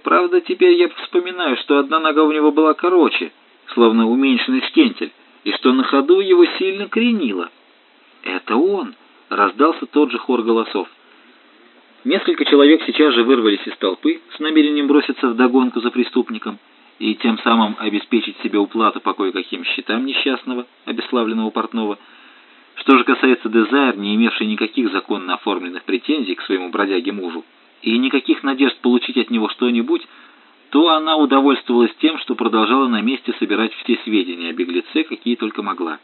Правда, теперь я вспоминаю, что одна нога у него была короче, словно уменьшенный шкентель, и что на ходу его сильно кренило. «Это он!» — раздался тот же хор голосов. Несколько человек сейчас же вырвались из толпы с намерением броситься в догонку за преступником и тем самым обеспечить себе уплату по кое-каким счетам несчастного, обесславленного портного. Что же касается Дезайр, не имевшей никаких законно оформленных претензий к своему бродяге-мужу и никаких надежд получить от него что-нибудь, то она удовольствовалась тем, что продолжала на месте собирать все сведения о беглеце, какие только могла.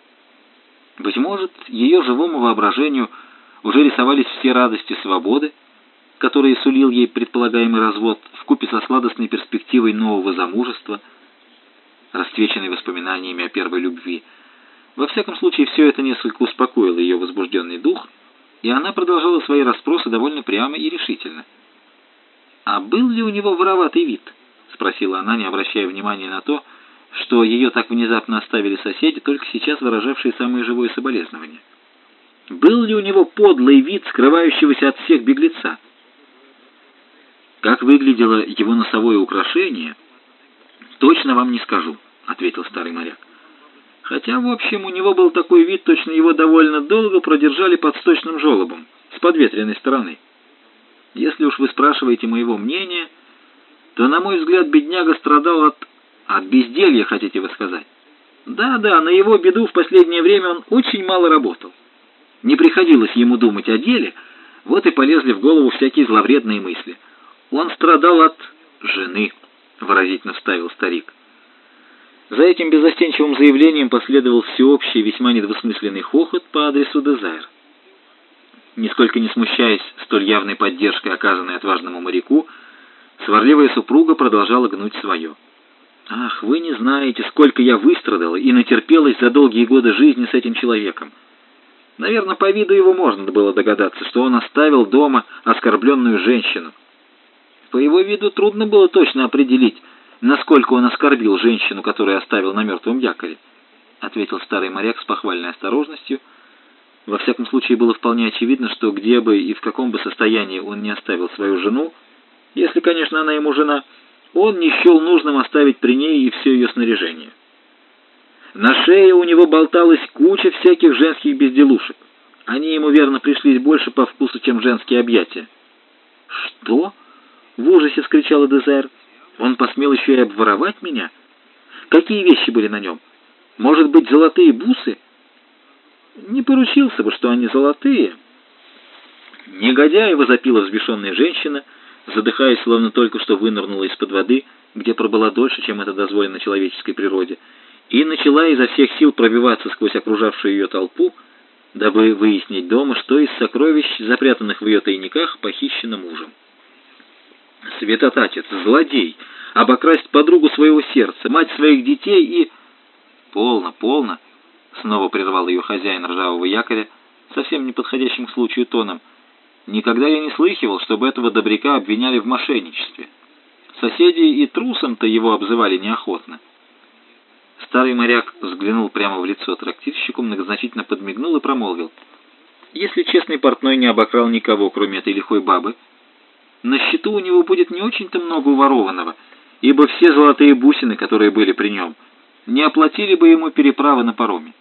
Быть может, ее живому воображению уже рисовались все радости свободы, которые сулил ей предполагаемый развод, вкупе со сладостной перспективой нового замужества, расцвеченной воспоминаниями о первой любви. Во всяком случае, все это несколько успокоило ее возбужденный дух, и она продолжала свои расспросы довольно прямо и решительно. «А был ли у него вороватый вид?» — спросила она, не обращая внимания на то, что ее так внезапно оставили соседи, только сейчас выражавшие самое живое соболезнование. Был ли у него подлый вид скрывающегося от всех беглеца? Как выглядело его носовое украшение, точно вам не скажу, ответил старый моряк. Хотя, в общем, у него был такой вид, точно его довольно долго продержали под сточным желобом, с подветренной стороны. Если уж вы спрашиваете моего мнения, то, на мой взгляд, бедняга страдал от от безделья, хотите вы сказать? Да-да, на его беду в последнее время он очень мало работал. Не приходилось ему думать о деле, вот и полезли в голову всякие зловредные мысли. Он страдал от жены, выразительно вставил старик. За этим безостенчивым заявлением последовал всеобщий, весьма недвусмысленный хохот по адресу Дезайр. Нисколько не смущаясь столь явной поддержкой, оказанной отважному моряку, сварливая супруга продолжала гнуть свое. Ах, вы не знаете, сколько я выстрадала и натерпелась за долгие годы жизни с этим человеком. Наверное, по виду его можно было догадаться, что он оставил дома оскорбленную женщину. По его виду трудно было точно определить, насколько он оскорбил женщину, которую оставил на мертвом якоре, — ответил старый моряк с похвальной осторожностью. Во всяком случае, было вполне очевидно, что где бы и в каком бы состоянии он не оставил свою жену, если, конечно, она ему жена, — он не счел нужным оставить при ней и все ее снаряжение. На шее у него болталась куча всяких женских безделушек. Они ему верно пришлись больше по вкусу, чем женские объятия. «Что?» — в ужасе вскричала Дезайр. «Он посмел еще и обворовать меня? Какие вещи были на нем? Может быть, золотые бусы?» «Не поручился бы, что они золотые». «Негодяй!» — возопила взбешенная женщина — задыхаясь, словно только что вынырнула из-под воды, где пробыла дольше, чем это дозволено человеческой природе, и начала изо всех сил пробиваться сквозь окружавшую ее толпу, дабы выяснить дома, что из сокровищ, запрятанных в ее тайниках, похищено мужем. Светотатец, злодей, обокрасть подругу своего сердца, мать своих детей и... Полно, полно, снова прервал ее хозяин ржавого якоря, совсем неподходящим к случаю тоном. Никогда я не слыхивал, чтобы этого добряка обвиняли в мошенничестве. Соседи и трусом-то его обзывали неохотно. Старый моряк взглянул прямо в лицо трактирщику, многозначительно подмигнул и промолвил. «Если честный портной не обокрал никого, кроме этой лихой бабы, на счету у него будет не очень-то много уворованного, ибо все золотые бусины, которые были при нем, не оплатили бы ему переправы на пароме.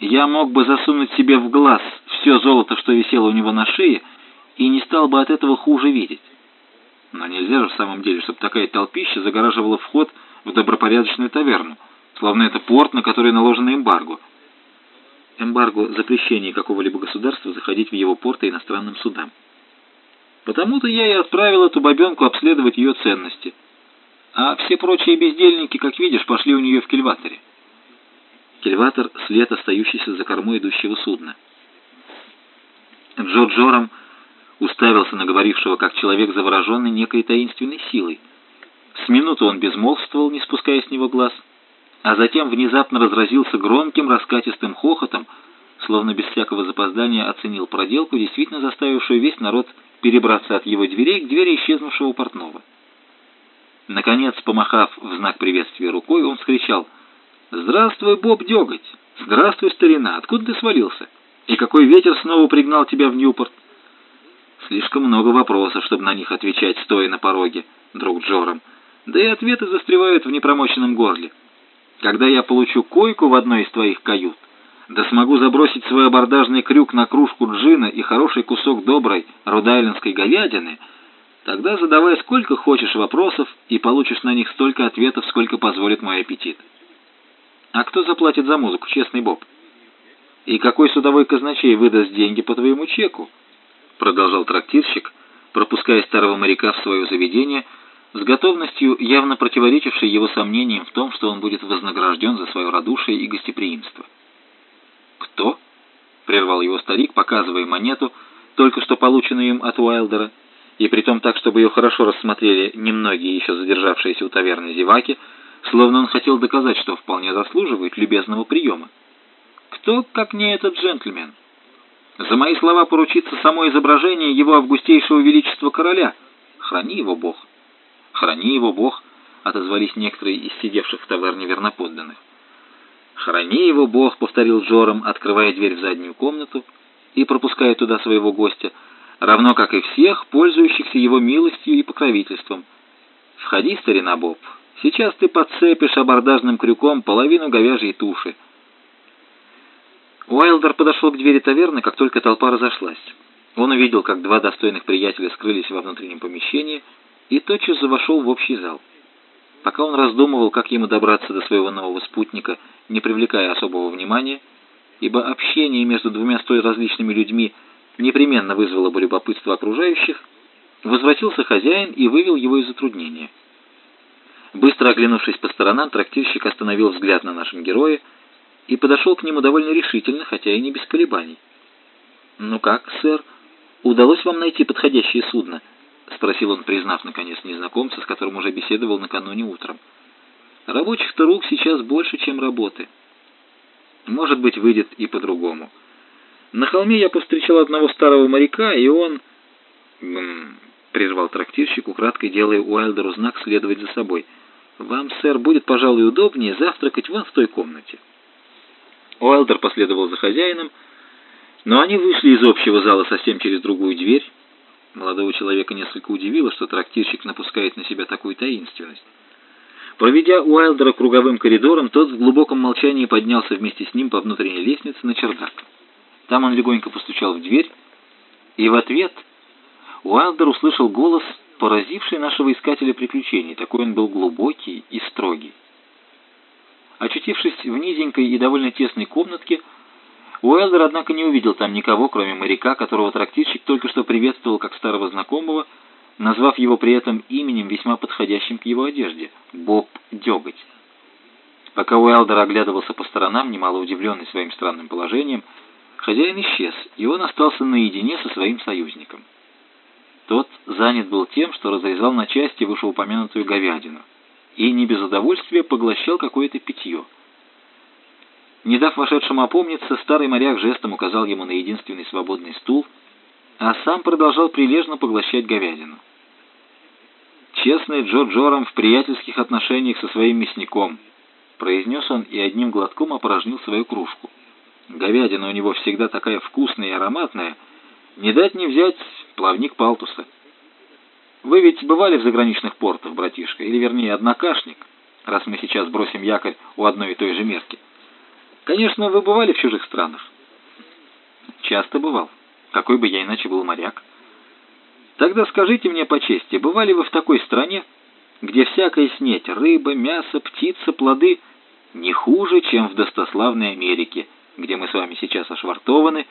Я мог бы засунуть себе в глаз все золото, что висело у него на шее, и не стал бы от этого хуже видеть. Но нельзя же в самом деле, чтобы такая толпища загораживала вход в добропорядочную таверну, словно это порт, на который наложено эмбарго. Эмбарго – запрещение какого-либо государства заходить в его порты иностранным судам. Потому-то я и отправил эту бабенку обследовать ее ценности. А все прочие бездельники, как видишь, пошли у нее в кильваторе. Кильватор — след, остающийся за кормой идущего судна. Джо Джорам уставился на говорившего, как человек, завороженный некой таинственной силой. С минуту он безмолвствовал, не спуская с него глаз, а затем внезапно разразился громким раскатистым хохотом, словно без всякого запоздания оценил проделку, действительно заставившую весь народ перебраться от его дверей к двери исчезнувшего портного. Наконец, помахав в знак приветствия рукой, он вскричал «Здравствуй, Боб Деготь! Здравствуй, старина! Откуда ты свалился? И какой ветер снова пригнал тебя в Ньюпорт?» Слишком много вопросов, чтобы на них отвечать, стоя на пороге, друг Джорам. Да и ответы застревают в непромоченном горле. Когда я получу койку в одной из твоих кают, да смогу забросить свой абордажный крюк на кружку джина и хороший кусок доброй рудайлендской говядины, тогда задавай сколько хочешь вопросов и получишь на них столько ответов, сколько позволит мой аппетит. А кто заплатит за музыку, честный Боб? И какой судовой казначей выдаст деньги по твоему чеку? Продолжал трактирщик, пропуская старого моряка в свое заведение, с готовностью, явно противоречившей его сомнениям в том, что он будет вознагражден за свое радушие и гостеприимство. «Кто?» — прервал его старик, показывая монету, только что полученную им от Уайлдера, и притом так, чтобы ее хорошо рассмотрели немногие еще задержавшиеся у таверны зеваки, словно он хотел доказать, что вполне заслуживает любезного приема. «Кто, как не этот джентльмен? За мои слова поручится само изображение его августейшего величества короля. Храни его Бог!» «Храни его Бог!» — отозвались некоторые из сидевших в таверне верноподданных. «Храни его Бог», — повторил Джором, открывая дверь в заднюю комнату и пропуская туда своего гостя, равно как и всех, пользующихся его милостью и покровительством. «Входи, старина Боб, сейчас ты подцепишь абордажным крюком половину говяжьей туши». Уайлдер подошел к двери таверны, как только толпа разошлась. Он увидел, как два достойных приятеля скрылись во внутреннем помещении, и тотчас вошел в общий зал. Пока он раздумывал, как ему добраться до своего нового спутника, не привлекая особого внимания, ибо общение между двумя столь различными людьми непременно вызвало бы любопытство окружающих, возвратился хозяин и вывел его из затруднения. Быстро оглянувшись по сторонам, трактирщик остановил взгляд на нашем герое и подошел к нему довольно решительно, хотя и не без колебаний. «Ну как, сэр, удалось вам найти подходящее судно?» — спросил он, признав, наконец, незнакомца, с которым уже беседовал накануне утром. «Рабочих-то рук сейчас больше, чем работы. Может быть, выйдет и по-другому. На холме я повстречал одного старого моряка, и он...» «М-м-м», прервал трактирщик, украдкой делая Уайлдеру знак следовать за собой. «Вам, сэр, будет, пожалуй, удобнее завтракать вон в той комнате». Уайлдер последовал за хозяином, но они вышли из общего зала совсем через другую дверь, Молодого человека несколько удивило, что трактирщик напускает на себя такую таинственность. Проведя Уайлдера круговым коридором, тот в глубоком молчании поднялся вместе с ним по внутренней лестнице на чердак. Там он легонько постучал в дверь, и в ответ Уайлдер услышал голос, поразивший нашего искателя приключений. Такой он был глубокий и строгий. Очутившись в низенькой и довольно тесной комнатке, Уэлдер, однако, не увидел там никого, кроме моряка, которого трактирщик только что приветствовал как старого знакомого, назвав его при этом именем, весьма подходящим к его одежде — Боб Деготь. Пока Уайлдер оглядывался по сторонам, немало удивленный своим странным положением, хозяин исчез, и он остался наедине со своим союзником. Тот занят был тем, что разрезал на части вышеупомянутую говядину, и не без удовольствия поглощал какое-то питье. Не дав вошедшему опомниться, старый моряк жестом указал ему на единственный свободный стул, а сам продолжал прилежно поглощать говядину. «Честный Джо Джорам в приятельских отношениях со своим мясником», произнес он и одним глотком опорожнил свою кружку. Говядина у него всегда такая вкусная и ароматная, не дать не взять плавник палтуса. Вы ведь бывали в заграничных портах, братишка, или вернее однокашник, раз мы сейчас бросим якорь у одной и той же мерки. Конечно, вы бывали в чужих странах. Часто бывал. Какой бы я иначе был моряк. Тогда скажите мне по чести, бывали вы в такой стране, где всякая снеть, рыба, мясо, птица, плоды не хуже, чем в достославной Америке, где мы с вами сейчас ошвартованы,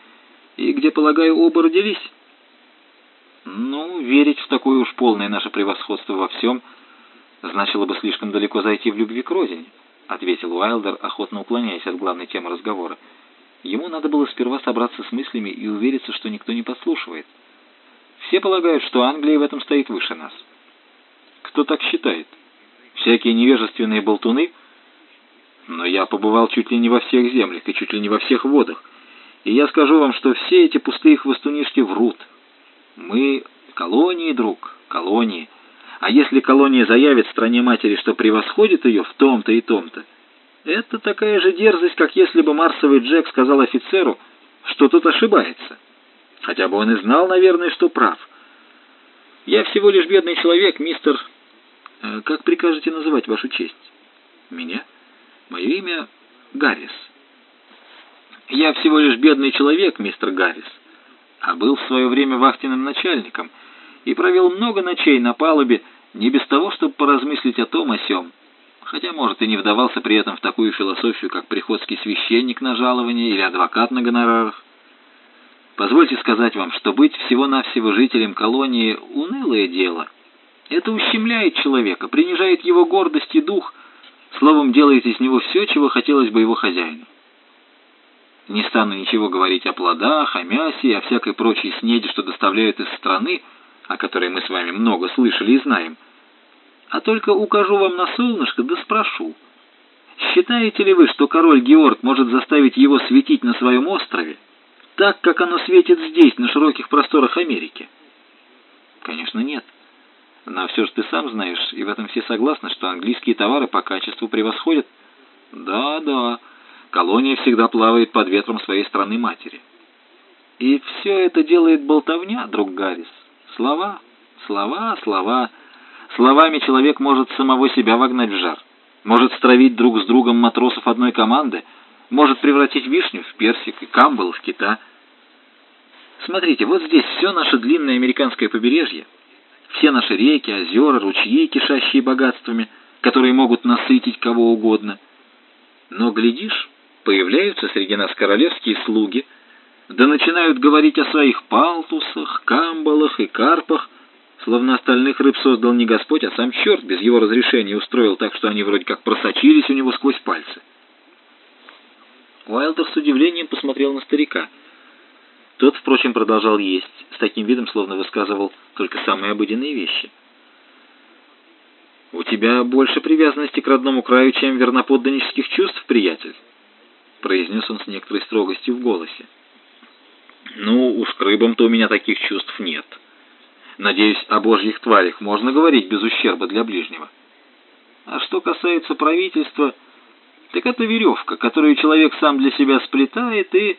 и где, полагаю, оба родились? Ну, верить в такое уж полное наше превосходство во всем значило бы слишком далеко зайти в любви к родине, ответил Уайлдер, охотно уклоняясь от главной темы разговора. Ему надо было сперва собраться с мыслями и увериться, что никто не подслушивает. Все полагают, что Англия в этом стоит выше нас. Кто так считает? Всякие невежественные болтуны? Но я побывал чуть ли не во всех землях и чуть ли не во всех водах. И я скажу вам, что все эти пустые хвостунишки врут. Мы колонии, друг, колонии. А если колония заявит стране матери, что превосходит ее в том-то и том-то, это такая же дерзость, как если бы Марсовый Джек сказал офицеру, что тот ошибается. Хотя бы он и знал, наверное, что прав. Я всего лишь бедный человек, мистер... Э, как прикажете называть вашу честь? Меня? Мое имя Гаррис. Я всего лишь бедный человек, мистер Гаррис, а был в свое время вахтенным начальником и провел много ночей на палубе не без того, чтобы поразмыслить о том о сём, хотя, может, и не вдавался при этом в такую философию, как приходский священник на жалование или адвокат на гонорарах. Позвольте сказать вам, что быть всего-навсего жителем колонии — унылое дело. Это ущемляет человека, принижает его гордость и дух, словом, делает из него все, чего хотелось бы его хозяину. Не стану ничего говорить о плодах, о мясе и о всякой прочей снеди, что доставляют из страны, о которой мы с вами много слышали и знаем. А только укажу вам на солнышко, да спрошу. Считаете ли вы, что король Георг может заставить его светить на своем острове, так, как оно светит здесь, на широких просторах Америки? Конечно, нет. Но все же ты сам знаешь, и в этом все согласны, что английские товары по качеству превосходят. Да, да колония всегда плавает под ветром своей страны-матери. И все это делает болтовня, друг Гаррис. Слова, слова, слова. Словами человек может самого себя вогнать в жар, может стравить друг с другом матросов одной команды, может превратить вишню в персик и камбал в кита. Смотрите, вот здесь все наше длинное американское побережье, все наши реки, озера, ручьи, кишащие богатствами, которые могут насытить кого угодно. Но, глядишь, появляются среди нас королевские слуги, да начинают говорить о своих палтусах, камбалах и карпах, словно остальных рыб создал не Господь, а сам черт без его разрешения устроил так, что они вроде как просочились у него сквозь пальцы. Уайлдер с удивлением посмотрел на старика. Тот, впрочем, продолжал есть, с таким видом, словно высказывал только самые обыденные вещи. «У тебя больше привязанности к родному краю, чем верноподданнических чувств, приятель?» — произнес он с некоторой строгостью в голосе. «Ну, уж к рыбам-то у меня таких чувств нет. Надеюсь, о божьих тварях можно говорить без ущерба для ближнего. А что касается правительства, так это веревка, которую человек сам для себя сплетает и...»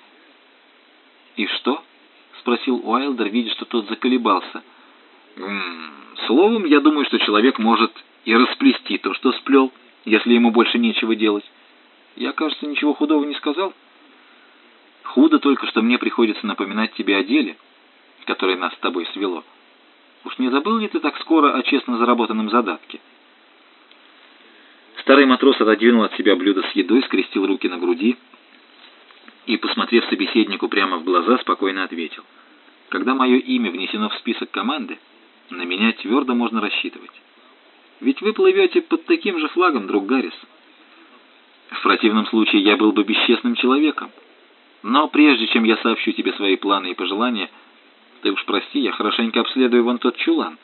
«И что?» — спросил Уайлдер, видя, что тот заколебался. «М -м, «Словом, я думаю, что человек может и расплести то, что сплел, если ему больше нечего делать». Я, кажется, ничего худого не сказал. Худо только, что мне приходится напоминать тебе о деле, которое нас с тобой свело. Уж не забыл ли ты так скоро о честно заработанном задатке? Старый матрос отодвинул от себя блюдо с едой, скрестил руки на груди и, посмотрев собеседнику прямо в глаза, спокойно ответил. Когда мое имя внесено в список команды, на меня твердо можно рассчитывать. Ведь вы плывете под таким же флагом, друг Гаррис. В противном случае я был бы бесчестным человеком. Но прежде чем я сообщу тебе свои планы и пожелания, ты уж прости, я хорошенько обследую вон тот чулан.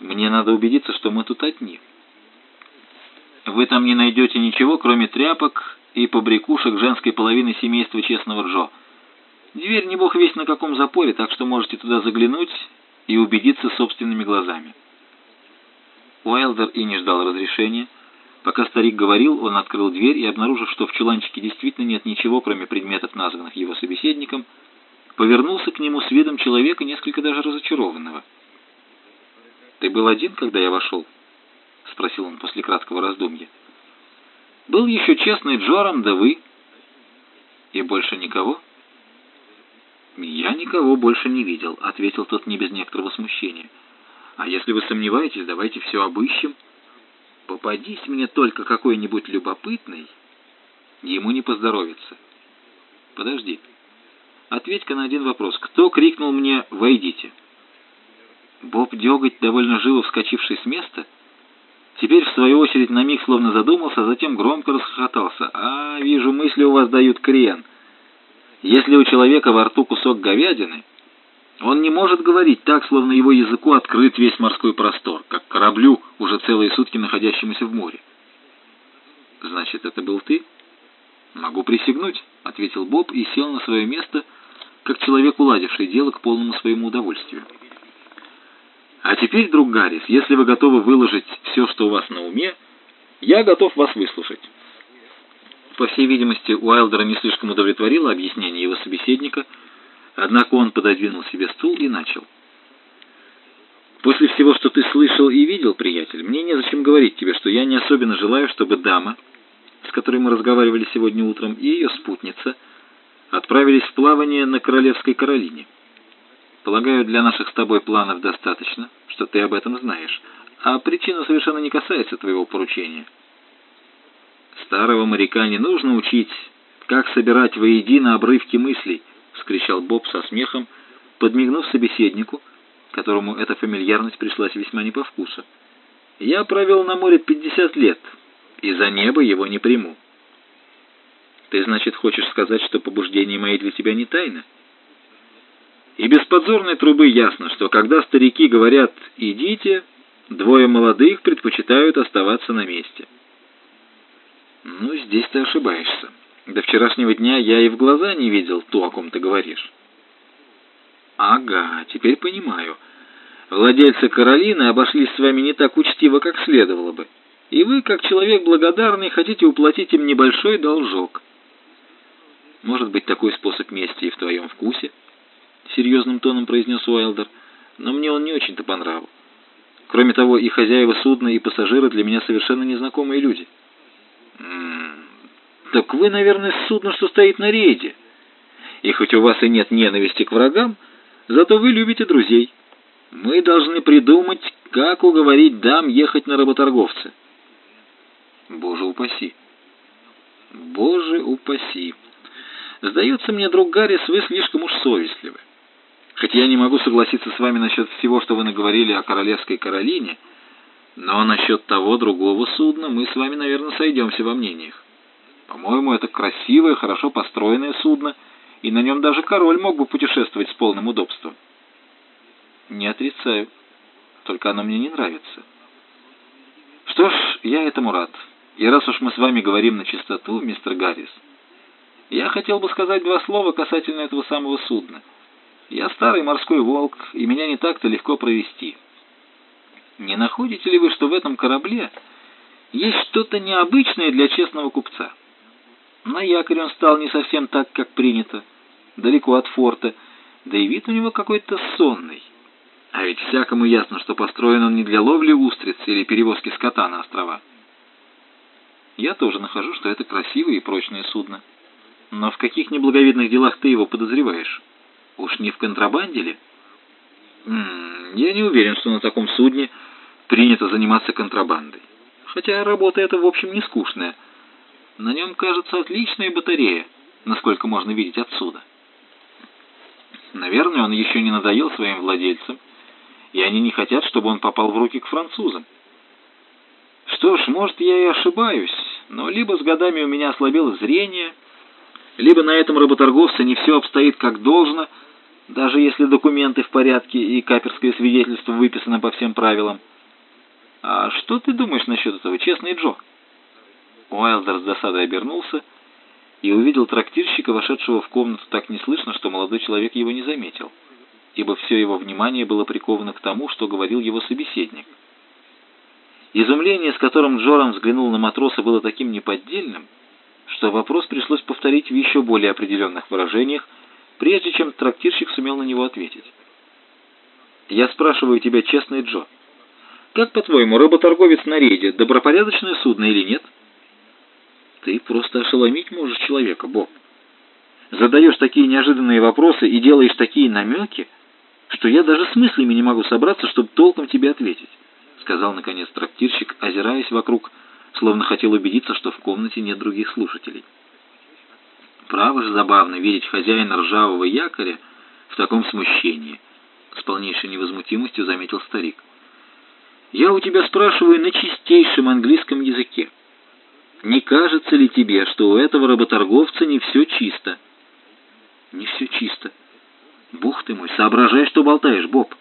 Мне надо убедиться, что мы тут одни. Вы там не найдете ничего, кроме тряпок и побрякушек женской половины семейства честного Ржо. Дверь не бог весь на каком запоре, так что можете туда заглянуть и убедиться собственными глазами. Уайлдер и не ждал разрешения. Пока старик говорил, он открыл дверь и, обнаружив, что в чуланчике действительно нет ничего, кроме предметов, названных его собеседником, повернулся к нему с видом человека, несколько даже разочарованного. «Ты был один, когда я вошел?» — спросил он после краткого раздумья. «Был еще честный Джорам, да вы». «И больше никого?» «Я никого больше не видел», — ответил тот не без некоторого смущения. «А если вы сомневаетесь, давайте все обыщем. Попадись мне только какой-нибудь любопытный, ему не поздоровится». «Подожди. Ответь-ка на один вопрос. Кто крикнул мне «Войдите»?» Боб Деготь, довольно живо вскочивший с места, теперь, в свою очередь, на миг словно задумался, а затем громко расхохотался. «А, вижу, мысли у вас дают крен». Если у человека во рту кусок говядины, он не может говорить так, словно его языку открыт весь морской простор, как кораблю, уже целые сутки находящемуся в море. «Значит, это был ты?» «Могу присягнуть», — ответил Боб и сел на свое место, как человек, уладивший дело к полному своему удовольствию. «А теперь, друг Гаррис, если вы готовы выложить все, что у вас на уме, я готов вас выслушать». По всей видимости, Уайлдера не слишком удовлетворило объяснение его собеседника, однако он пододвинул себе стул и начал. «После всего, что ты слышал и видел, приятель, мне незачем говорить тебе, что я не особенно желаю, чтобы дама, с которой мы разговаривали сегодня утром, и ее спутница отправились в плавание на Королевской Каролине. Полагаю, для наших с тобой планов достаточно, что ты об этом знаешь, а причина совершенно не касается твоего поручения». «Старого моряка не нужно учить, как собирать воедино обрывки мыслей», — вскричал Боб со смехом, подмигнув собеседнику, которому эта фамильярность пришлась весьма не по вкусу. «Я провел на море пятьдесят лет, и за небо его не приму». «Ты, значит, хочешь сказать, что побуждение мои для тебя не тайна?» И без подзорной трубы ясно, что когда старики говорят «идите», двое молодых предпочитают оставаться на месте. «Ну, здесь ты ошибаешься. До вчерашнего дня я и в глаза не видел то, о ком ты говоришь». «Ага, теперь понимаю. Владельцы Каролины обошлись с вами не так учтиво, как следовало бы. И вы, как человек благодарный, хотите уплатить им небольшой должок». «Может быть, такой способ мести и в твоем вкусе?» — серьезным тоном произнес Уайлдер. «Но мне он не очень-то понравился. Кроме того, и хозяева судна, и пассажиры для меня совершенно незнакомые люди». «Так вы, наверное, судно, что стоит на рейде. И хоть у вас и нет ненависти к врагам, зато вы любите друзей. Мы должны придумать, как уговорить дам ехать на работорговца». «Боже упаси!» «Боже упаси!» «Сдается мне, друг Гаррис, вы слишком уж совестливы. Хотя я не могу согласиться с вами насчет всего, что вы наговорили о Королевской Каролине, но насчет того другого судна мы с вами, наверное, сойдемся во мнениях. По-моему, это красивое, хорошо построенное судно, и на нем даже король мог бы путешествовать с полным удобством. Не отрицаю, только оно мне не нравится. Что ж, я этому рад. И раз уж мы с вами говорим на чистоту, мистер Гаррис, я хотел бы сказать два слова касательно этого самого судна. Я старый морской волк, и меня не так-то легко провести. Не находите ли вы, что в этом корабле есть что-то необычное для честного купца? На якорь он стал не совсем так, как принято, далеко от форта, да и вид у него какой-то сонный. А ведь всякому ясно, что построен он не для ловли устриц или перевозки скота на острова. Я тоже нахожу, что это красивое и прочное судно. Но в каких неблаговидных делах ты его подозреваешь? Уж не в контрабанде ли? М -м, я не уверен, что на таком судне принято заниматься контрабандой. Хотя работа эта, в общем, не скучная. На нем, кажется, отличная батарея, насколько можно видеть отсюда. Наверное, он еще не надоел своим владельцам, и они не хотят, чтобы он попал в руки к французам. Что ж, может, я и ошибаюсь, Но либо с годами у меня ослабело зрение, либо на этом работорговце не все обстоит как должно, даже если документы в порядке и каперское свидетельство выписано по всем правилам. А что ты думаешь насчет этого, честный Джо? Уайлдер с досадой обернулся и увидел трактирщика, вошедшего в комнату так неслышно, что молодой человек его не заметил, ибо все его внимание было приковано к тому, что говорил его собеседник. Изумление, с которым Джоран взглянул на матроса, было таким неподдельным, что вопрос пришлось повторить в еще более определенных выражениях, прежде чем трактирщик сумел на него ответить. «Я спрашиваю тебя, честный Джо, как, по-твоему, рыботорговец на рейде, добропорядочное судно или нет?» «Ты просто ошеломить можешь человека, Боб. Задаешь такие неожиданные вопросы и делаешь такие намеки, что я даже с мыслями не могу собраться, чтобы толком тебе ответить», сказал, наконец, трактирщик, озираясь вокруг, словно хотел убедиться, что в комнате нет других слушателей. Право же забавно видеть хозяина ржавого якоря в таком смущении, с полнейшей невозмутимостью заметил старик. Я у тебя спрашиваю на чистейшем английском языке. Не кажется ли тебе, что у этого работорговца не все чисто? Не все чисто. Бог ты мой, соображай, что болтаешь, Боб.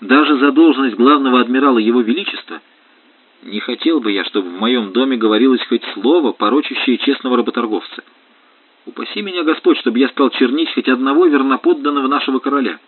Даже за должность главного адмирала Его Величества не хотел бы я, чтобы в моем доме говорилось хоть слово, порочащее честного работорговца. Упаси меня, Господь, чтобы я стал чернить хоть одного верноподданного нашего короля».